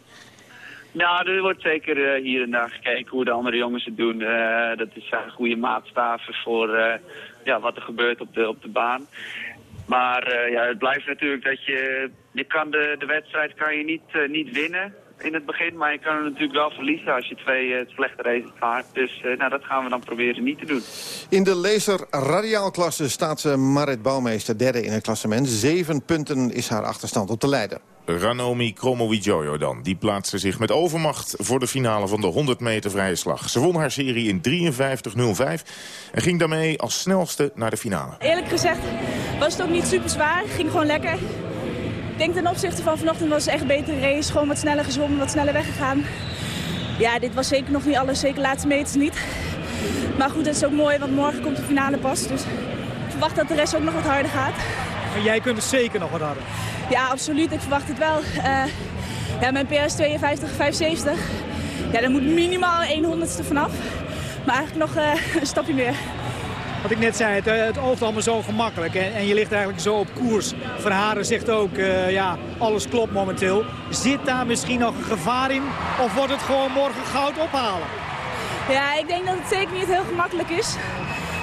Ja. Nou, er wordt zeker hier en daar gekeken hoe de andere jongens het doen. dat is een goede maatstaven voor ja, wat er gebeurt op de, op de baan. Maar ja, het blijft natuurlijk dat je... Je kan de, de wedstrijd kan je niet, niet winnen in het begin, maar je kan het natuurlijk wel verliezen als je twee uh, slechte races vaart. Dus uh, nou, dat gaan we dan proberen niet te doen. In de laser radiaalklasse staat Marit Bouwmeester derde in het klassement. Zeven punten is haar achterstand op de leider. Ranomi Kromowidjojo dan. Die plaatste zich met overmacht voor de finale van de 100 meter vrije slag. Ze won haar serie in 53.05 en ging daarmee als snelste naar de finale. Eerlijk gezegd was het ook niet super zwaar. Ging gewoon lekker. Ik denk ten opzichte van vanochtend was het echt een betere race. Gewoon wat sneller gezwommen, wat sneller weggegaan. Ja, dit was zeker nog niet alles. Zeker laatste meters niet. Maar goed, het is ook mooi, want morgen komt de finale pas. Dus ik verwacht dat de rest ook nog wat harder gaat. Maar jij kunt het zeker nog wat harder. Ja, absoluut. Ik verwacht het wel. Uh, ja, mijn PS 52, 75. Ja, daar moet minimaal 1 honderdste vanaf. Maar eigenlijk nog uh, een stapje meer. Wat ik net zei, het, eh, het oogt allemaal zo gemakkelijk. En, en, je ligt eigenlijk zo op koers. Verharen zegt ook, uh, ja, alles klopt momenteel. Zit daar misschien nog een gevaar in? Of wordt het gewoon morgen goud ophalen? Ja, ik denk dat het zeker niet heel gemakkelijk is.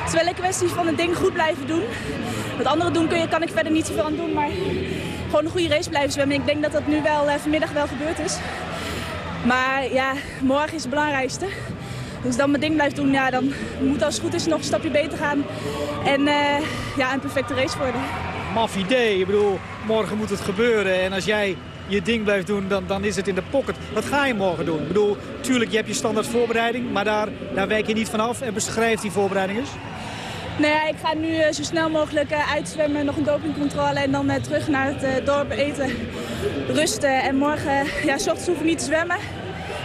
Het is wel een kwestie van het ding goed blijven doen. Wat anderen doen kun je, kan ik verder niet zoveel aan doen. Maar gewoon een goede race blijven zwemmen. Ik denk dat dat nu wel uh, vanmiddag wel gebeurd is. Maar ja, morgen is het belangrijkste. Dus dan mijn ding blijft doen, ja, dan moet als het goed is nog een stapje beter gaan. En uh, ja, een perfecte race worden. Maf idee. Ik bedoel, morgen moet het gebeuren. En als jij je ding blijft doen, dan, dan is het in de pocket. Wat ga je morgen doen? Ik bedoel, tuurlijk, je hebt je standaard voorbereiding. Maar daar, daar wijk je niet vanaf. En beschrijf die voorbereiding eens. Nou ja, ik ga nu uh, zo snel mogelijk uh, uitzwemmen, nog een dopingcontrole en dan terug naar het dorp eten, rusten. En morgen, ja, s ochtends hoef ik niet te zwemmen.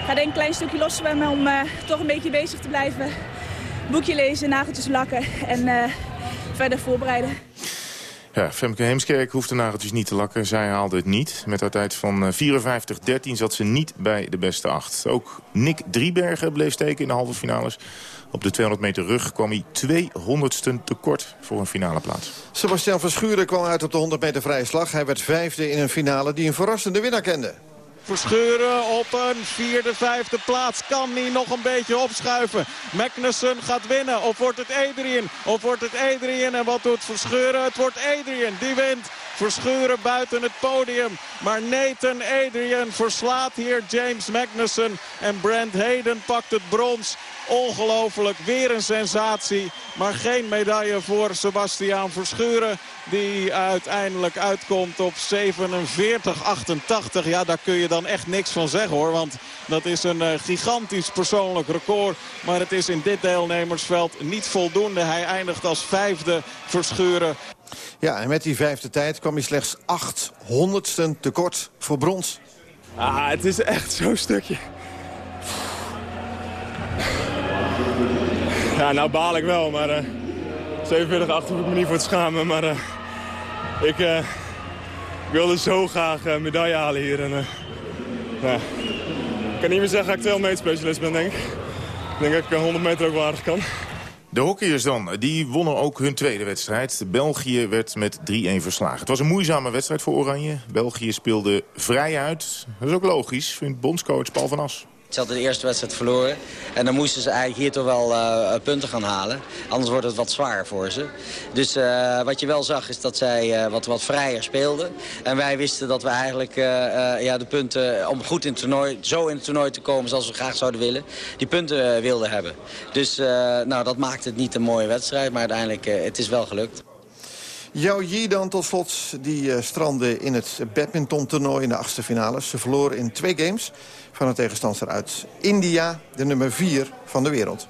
Ik ga denk een klein stukje los zwemmen om toch een beetje bezig te blijven. Boekje lezen, nageltjes lakken en verder voorbereiden. Ja, Femke Heemskerk hoeft de nageltjes niet te lakken. Zij haalde het niet. Met haar tijd van 54-13 zat ze niet bij de beste acht. Ook Nick Driebergen bleef steken in de halve finales. Op de 200 meter rug kwam hij 200ste tekort voor een finale plaats. Sebastian Verschuren kwam uit op de 100 meter vrije slag. Hij werd vijfde in een finale die een verrassende winnaar kende. Verscheuren op een vierde, vijfde plaats. Kan hij nog een beetje opschuiven. Magnussen gaat winnen. Of wordt het Adrian? Of wordt het Adrian? En wat doet Verscheuren? Het wordt Adrian. Die wint Verschuren buiten het podium. Maar Nathan Adrian verslaat hier James Magnussen. En Brent Hayden pakt het brons. Ongelooflijk, weer een sensatie. Maar geen medaille voor Sebastiaan Verschuren. Die uiteindelijk uitkomt op 47-88. Ja, daar kun je dan echt niks van zeggen hoor. Want dat is een uh, gigantisch persoonlijk record. Maar het is in dit deelnemersveld niet voldoende. Hij eindigt als vijfde Verschuren. Ja, en met die vijfde tijd kwam hij slechts 800ste tekort voor brons. Ah, het is echt zo'n stukje. Ja, nou baal ik wel, maar uh, 47, 8 hoef ik me niet voor te schamen. Maar uh, ik, uh, wilde zo graag uh, medaille halen hier. En, ik kan niet meer zeggen dat ik 200 meter specialist ben, denk ik. Ik denk dat ik 100 meter ook waardig kan. De hockeyers dan, die wonnen ook hun tweede wedstrijd. België werd met 3-1 verslagen. Het was een moeizame wedstrijd voor Oranje. België speelde vrij uit. Dat is ook logisch, vindt bondscoach Paul van As. Ze hadden de eerste wedstrijd verloren. En dan moesten ze eigenlijk hier toch wel uh, punten gaan halen. Anders wordt het wat zwaar voor ze. Dus uh, wat je wel zag is dat zij wat, wat vrijer speelden. En wij wisten dat we eigenlijk ja, de punten, om goed in het toernooi, zo in het toernooi te komen zoals we graag zouden willen, die punten wilden hebben. Dus nou, dat maakt het niet een mooie wedstrijd, maar uiteindelijk het is wel gelukt. Jouw Yi dan tot slot, die uh, strandde in het badmintontoernooi in de achtste finale. Ze verloren in twee games van een tegenstander uit India, de nummer 4 van de wereld.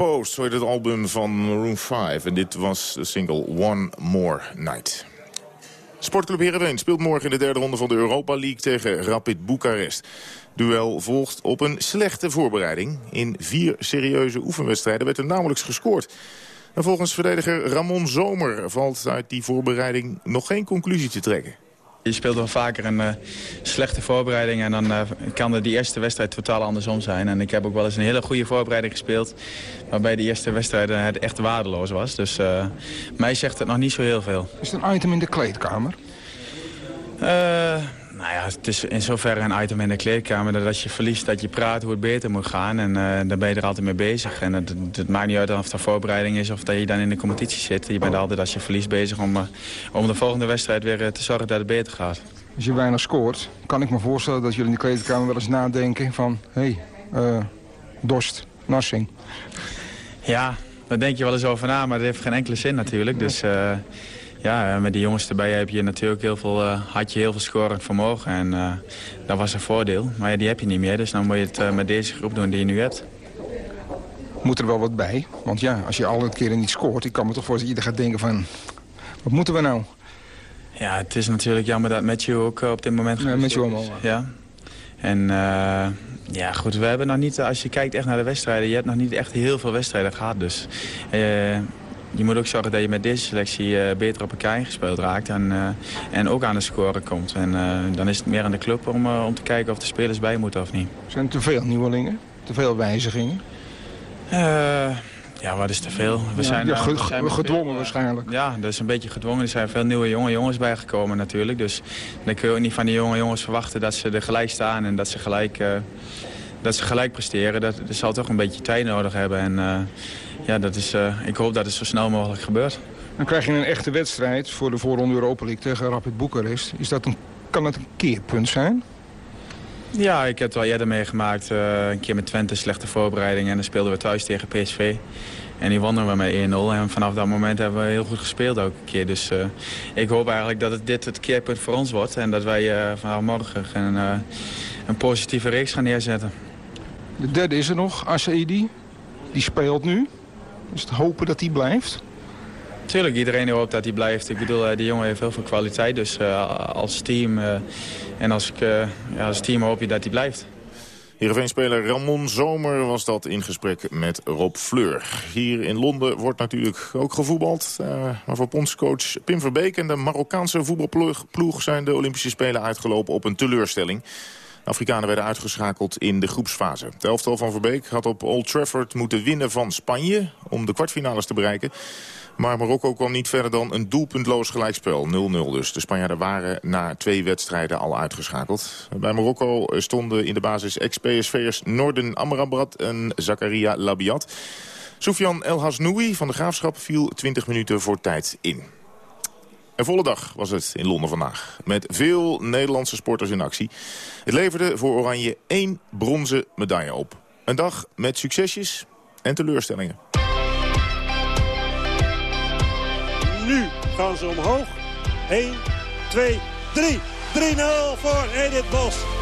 Overexposed, zo heet het album van Maroon 5. En dit was de single One More Night. Sportclub Heerenveen speelt morgen in de derde ronde van de Europa League tegen Rapid Boekarest. Duel volgt op een slechte voorbereiding. In vier serieuze oefenwedstrijden werd er nauwelijks gescoord. En volgens verdediger Ramon Zomer valt uit die voorbereiding nog geen conclusie te trekken. Je speelt wel vaker een uh, slechte voorbereiding en dan uh, kan de die eerste wedstrijd totaal andersom zijn. En ik heb ook wel eens een hele goede voorbereiding gespeeld, waarbij de eerste wedstrijd het echt waardeloos was. Dus mij zegt het nog niet zo heel veel. Is het een item in de kleedkamer? Nou ja, het is in zoverre een item in de kleedkamer dat als je verliest dat je praat hoe het beter moet gaan. En uh, daar ben je er altijd mee bezig. En het, het, maakt niet uit of het een voorbereiding is of dat je dan in de competitie zit. Je bent altijd als je verliest bezig om, uh, om de volgende wedstrijd weer uh, te zorgen dat het beter gaat. Als je weinig scoort, kan ik me voorstellen dat jullie in de kleedkamer wel eens nadenken van... hé, hey, dorst, narsing. Ja, daar denk je wel eens over na, maar dat heeft geen enkele zin natuurlijk. Dus ja, met die jongens erbij heb je natuurlijk heel veel, uh, had je heel veel scorend vermogen. En uh, dat was een voordeel. Maar ja, die heb je niet meer. Dus dan moet je het uh, met deze groep doen die je nu hebt. Moet er wel wat bij? Want ja, als je alle keren niet scoort... ik kan me toch voorstellen dat iedereen gaat denken van... wat moeten we nou? Ja, het is natuurlijk jammer dat Matthew ook op dit moment... Ja, Matthew allemaal. Ja. En ja, goed, we hebben nog niet... Als je kijkt echt naar de wedstrijden... je hebt nog niet echt heel veel wedstrijden gehad. Dus je moet ook zorgen dat je met deze selectie uh, beter op elkaar ingespeeld raakt. En, uh, en ook aan de score komt. En uh, dan is het meer aan de club om, om te kijken of de spelers bij moeten of niet. Zijn er te veel nieuwelingen? Te veel wijzigingen? ja, wat is te veel? We ja, zijn, ja, we zijn gedwongen veel, waarschijnlijk. Ja, dat is een beetje gedwongen. Er zijn veel nieuwe jonge jongens bijgekomen natuurlijk. Dus dan kun je ook niet van die jonge jongens verwachten dat ze er gelijk staan. En dat ze gelijk, dat ze gelijk presteren. Dat, dat zal toch een beetje tijd nodig hebben. En, ja, dat is, uh, ik hoop dat het zo snel mogelijk gebeurt. Dan krijg je een echte wedstrijd voor de voorronde Europa League tegen Rapid Boekarest. Is dat een, kan dat een keerpunt zijn? Ja, ik heb het wel eerder meegemaakt. Uh, een keer met Twente, slechte voorbereiding. En dan speelden we thuis tegen PSV. En die wonnen we met 1-0. En vanaf dat moment hebben we heel goed gespeeld ook een keer. Dus uh, ik hoop eigenlijk dat het dit het keerpunt voor ons wordt. En dat wij uh, vanaf morgen een, een positieve reeks gaan neerzetten. De derde is er nog, Asaidi. Die speelt nu. Is het hopen dat hij blijft? Tuurlijk, iedereen hoopt dat hij blijft. Ik bedoel, eh, die jongen heeft heel veel kwaliteit. Dus uh, als team uh, en als, ik, uh, ja, als team hoop je dat hij blijft. Heerenveen-speler Ramon Zomer was dat in gesprek met Rob Fleur. Hier in Londen wordt natuurlijk ook gevoetbald. maar voor bondscoach Pim Verbeek en de Marokkaanse voetbalploeg... zijn de Olympische Spelen uitgelopen op een teleurstelling. Afrikanen werden uitgeschakeld in de groepsfase. De elftal van Verbeek had op Old Trafford moeten winnen van Spanje... om de kwartfinales te bereiken. Maar Marokko kwam niet verder dan een doelpuntloos gelijkspel. 0-0 dus. De Spanjaarden waren na twee wedstrijden al uitgeschakeld. Bij Marokko stonden in de basis ex-PSV'ers Norden Amrabat en Zakaria Labiat. Soufian El Hasnoui van de Graafschap viel 20 minuten voor tijd in. Een volle dag was het in Londen vandaag. Met veel Nederlandse sporters in actie. Het leverde voor Oranje één bronzen medaille op. Een dag met succesjes en teleurstellingen. Nu gaan ze omhoog. 1, 2, 3. 3-0 voor Edith Bos.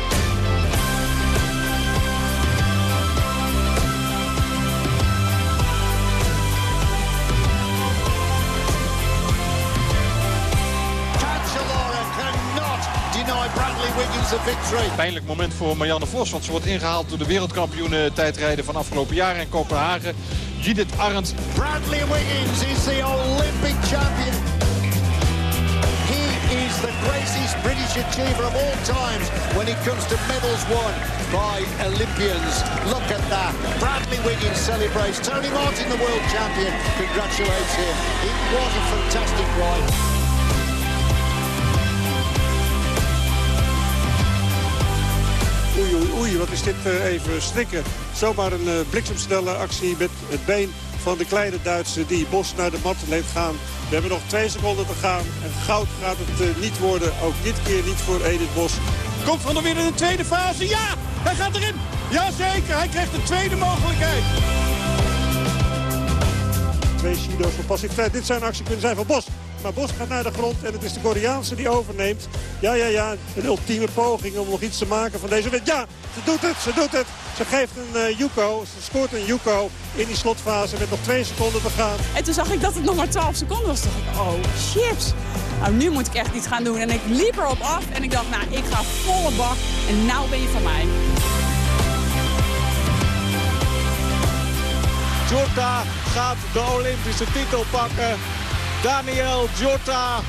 Wiggins the victory. Pijnlijk moment voor Marianne Vos, want ze wordt ingehaald door de wereldkampioenen tijdrijden van afgelopen jaar in Kopenhagen. Judith Arndt. Bradley Wiggins is the Olympic champion. He is the greatest British achiever of all times when it comes to medals won by Olympians. Look at that. Bradley Wiggins celebrates. Tony Martin, the world champion, congratulates him. It was a fantastic ride. Oei, wat is dit uh, even strikken. Zomaar een uh, bliksemsnelle actie met het been van de kleine Duitse die Bos naar de mat leeft gaan. We hebben nog twee seconden te gaan. En goud gaat het uh, niet worden. Ook dit keer niet voor Edith Bos. Komt Van der Weer in de tweede fase. Ja, hij gaat erin. Jazeker, hij krijgt een tweede mogelijkheid. Twee silo's van passiviteit. Dit zijn actie kunnen zijn van Bos. Maar Bos gaat naar de grond en het is de Koreaanse die overneemt. Ja, ja, ja, een ultieme poging om nog iets te maken van deze wet. Ja, ze doet het, ze doet het. Ze geeft een uh, Yuko, ze scoort een Yuko in die slotfase met nog twee seconden te gaan. En toen zag ik dat het nog maar 12 seconden was. Toen dacht ik, oh shit. Nou, nu moet ik echt iets gaan doen. En ik liep erop af en ik dacht, nou, ik ga volle bak. En nou ben je van mij. Jota gaat de Olympische titel pakken. Daniel Jota,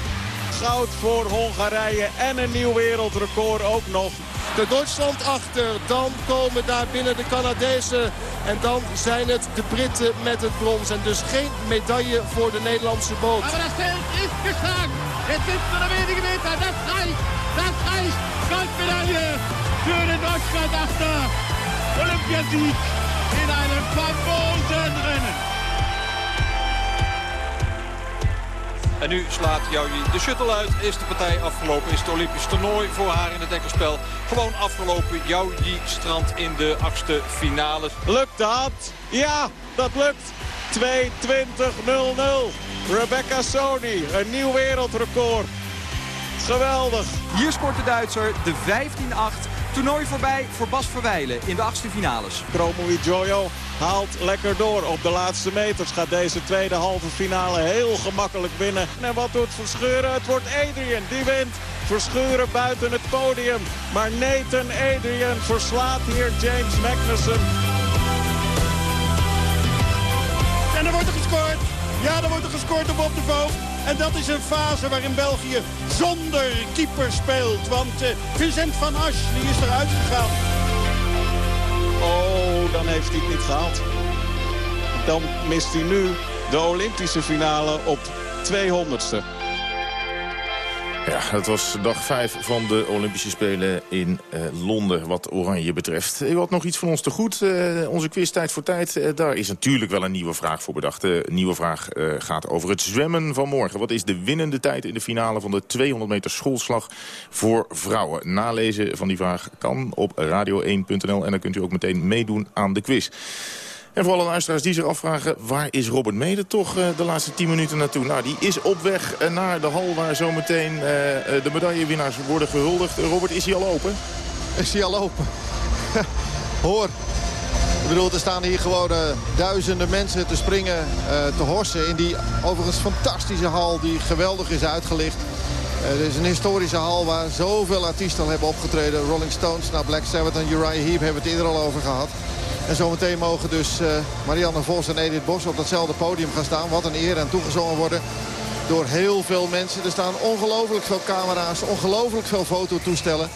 goud voor Hongarije en een nieuw wereldrecord ook nog. De Duitsland achter, dan komen daar binnen de Canadezen. En dan zijn het de Britten met het brons. En dus geen medaille voor de Nederlandse boot. Maar dat is geslagen. Het is voor de wenige meter. Dat reicht. Dat reicht. Goldmedaille voor de Duitsland achter. Olympiasieg in einem famosen Rennen. En nu slaat Joudie de shuttle uit. Is de partij afgelopen? Is het Olympisch toernooi voor haar in het dekkerspel gewoon afgelopen? Joudie strand in de achtste finale. Lukt dat? Ja, dat lukt. 2.20.00. Rebecca Sony, een nieuw wereldrecord. Geweldig. Hier scoort de Duitser de 15-8. Toernooi voorbij voor Bas Verwijlen in de achtste finales. Chromoui Jojo haalt lekker door. Op de laatste meters gaat deze tweede halve finale heel gemakkelijk winnen. En wat doet Verscheuren? Het wordt Adrian die wint. Verscheuren buiten het podium. Maar Nathan Adrian verslaat hier James Magnussen. En er wordt er gescoord. Ja, er wordt er gescoord op Bob de Voogd. En dat is een fase waarin België zonder keeper speelt. Want uh, Vincent van Asch die is eruit gegaan. Oh, dan heeft hij het niet gehaald. Dan mist hij nu de Olympische finale op 200ste. Ja, het was dag 5 van de Olympische Spelen in uh, Londen, wat Oranje betreft. U had nog iets van ons te goed. Uh, onze quiz Tijd voor Tijd, daar is natuurlijk wel een nieuwe vraag voor bedacht. De nieuwe vraag gaat over het zwemmen van morgen. Wat is de winnende tijd in de finale van de 200 meter schoolslag voor vrouwen? Nalezen van die vraag kan op radio1.nl en dan kunt u ook meteen meedoen aan de quiz. En voor alle luisteraars die zich afvragen... waar is Robert Mede toch uh, de laatste 10 minuten naartoe? Nou, die is op weg uh, naar de hal waar zometeen uh, de medaillewinnaars worden gehuldigd. Robert, is hij al open? Is hij al open? Hoor. Ik bedoel, er staan hier gewoon duizenden mensen te springen, te horsen... in die overigens fantastische hal die geweldig is uitgelicht. Het is een historische hal waar zoveel artiesten al hebben opgetreden. Rolling Stones, nou Black Sabbath en Uriah Heep hebben het eerder al over gehad. En zometeen mogen dus uh, Marianne Vos en Edith Bos op datzelfde podium gaan staan. Wat een eer en toegezongen worden door heel veel mensen. Er staan ongelooflijk veel camera's, ongelooflijk veel fototoestellen.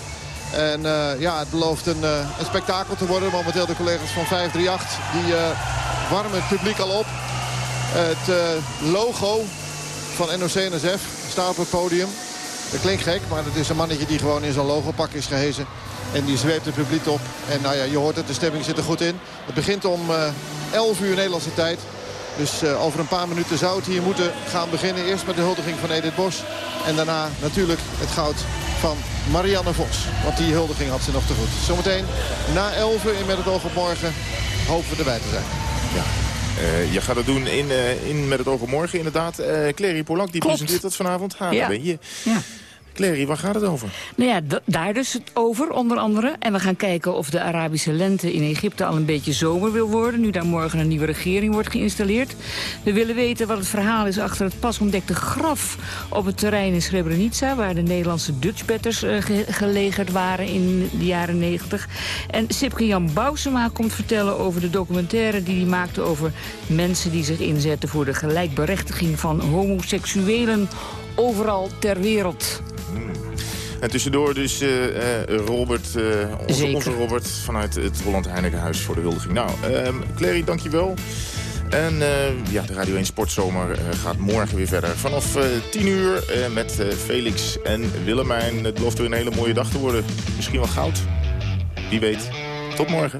En uh, ja, het belooft een, uh, een, spektakel te worden. Momenteel de collega's van 538 die warmen het publiek al op. Het logo van NOC-NSF staat op het podium. Dat klinkt gek, maar het is een mannetje die gewoon in zijn logopak is gehezen. En die zweept het publiek op. En nou ja, je hoort het, de stemming zit er goed in. Het begint om uh, 11 uur Nederlandse tijd. Dus uh, over een paar minuten zou het hier moeten gaan beginnen. Eerst met de huldiging van Edith Bos. En daarna natuurlijk het goud van Marianne Vos. Want die huldiging had ze nog te goed. Zometeen na 11 uur in Met het oog op morgen hopen we erbij te zijn. Ja. Uh, je gaat het doen in, uh, in Met het oog op morgen inderdaad. Uh, Clary Polak die Klopt. presenteert dat vanavond. Ha, ja. ben je. Ja. Clary, waar gaat het over? Nou ja, daar dus het over, onder andere. En we gaan kijken of de Arabische lente in Egypte al een beetje zomer wil worden... nu daar morgen een nieuwe regering wordt geïnstalleerd. We willen weten wat het verhaal is achter het pas ontdekte graf... op het terrein in Srebrenica... waar de Nederlandse Dutchbatters uh, ge gelegerd waren in de jaren 90. En Jan Bousema komt vertellen over de documentaire... die hij maakte over mensen die zich inzetten... voor de gelijkberechtiging van homoseksuelen overal ter wereld. En tussendoor dus uh, Robert, uh, onze, onze, Robert vanuit het Holland Heinekenhuis voor de huldiging. Nou, um, Clary, dankjewel. En uh, ja, de Radio 1 Sportzomer gaat morgen weer verder. Vanaf 10 uur met Felix en Willemijn. Het belooft weer een hele mooie dag te worden. Misschien wel goud. Wie weet. Tot morgen.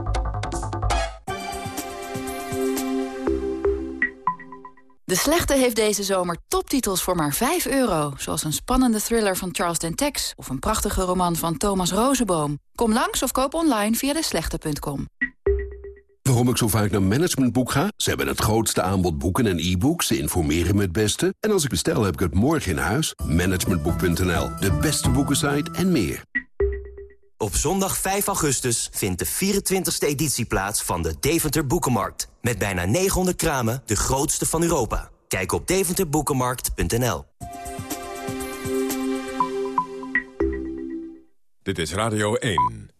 De Slechte heeft deze zomer toptitels voor maar 5 euro. Zoals een spannende thriller van Charles Dentex... of een prachtige roman van Thomas Rozenboom. Kom langs of koop online via deslechte.com. Waarom ik zo vaak naar Managementboek ga? Ze hebben het grootste aanbod boeken en e-books. Ze informeren me het beste. En als ik bestel, heb ik het morgen in huis. Managementboek.nl, de beste boekensite en meer. Op zondag 5 augustus vindt de 24e editie plaats van de Deventer Boekenmarkt. Met bijna 900 kramen, de grootste van Europa. Kijk op deventerboekenmarkt.nl. Dit is Radio 1.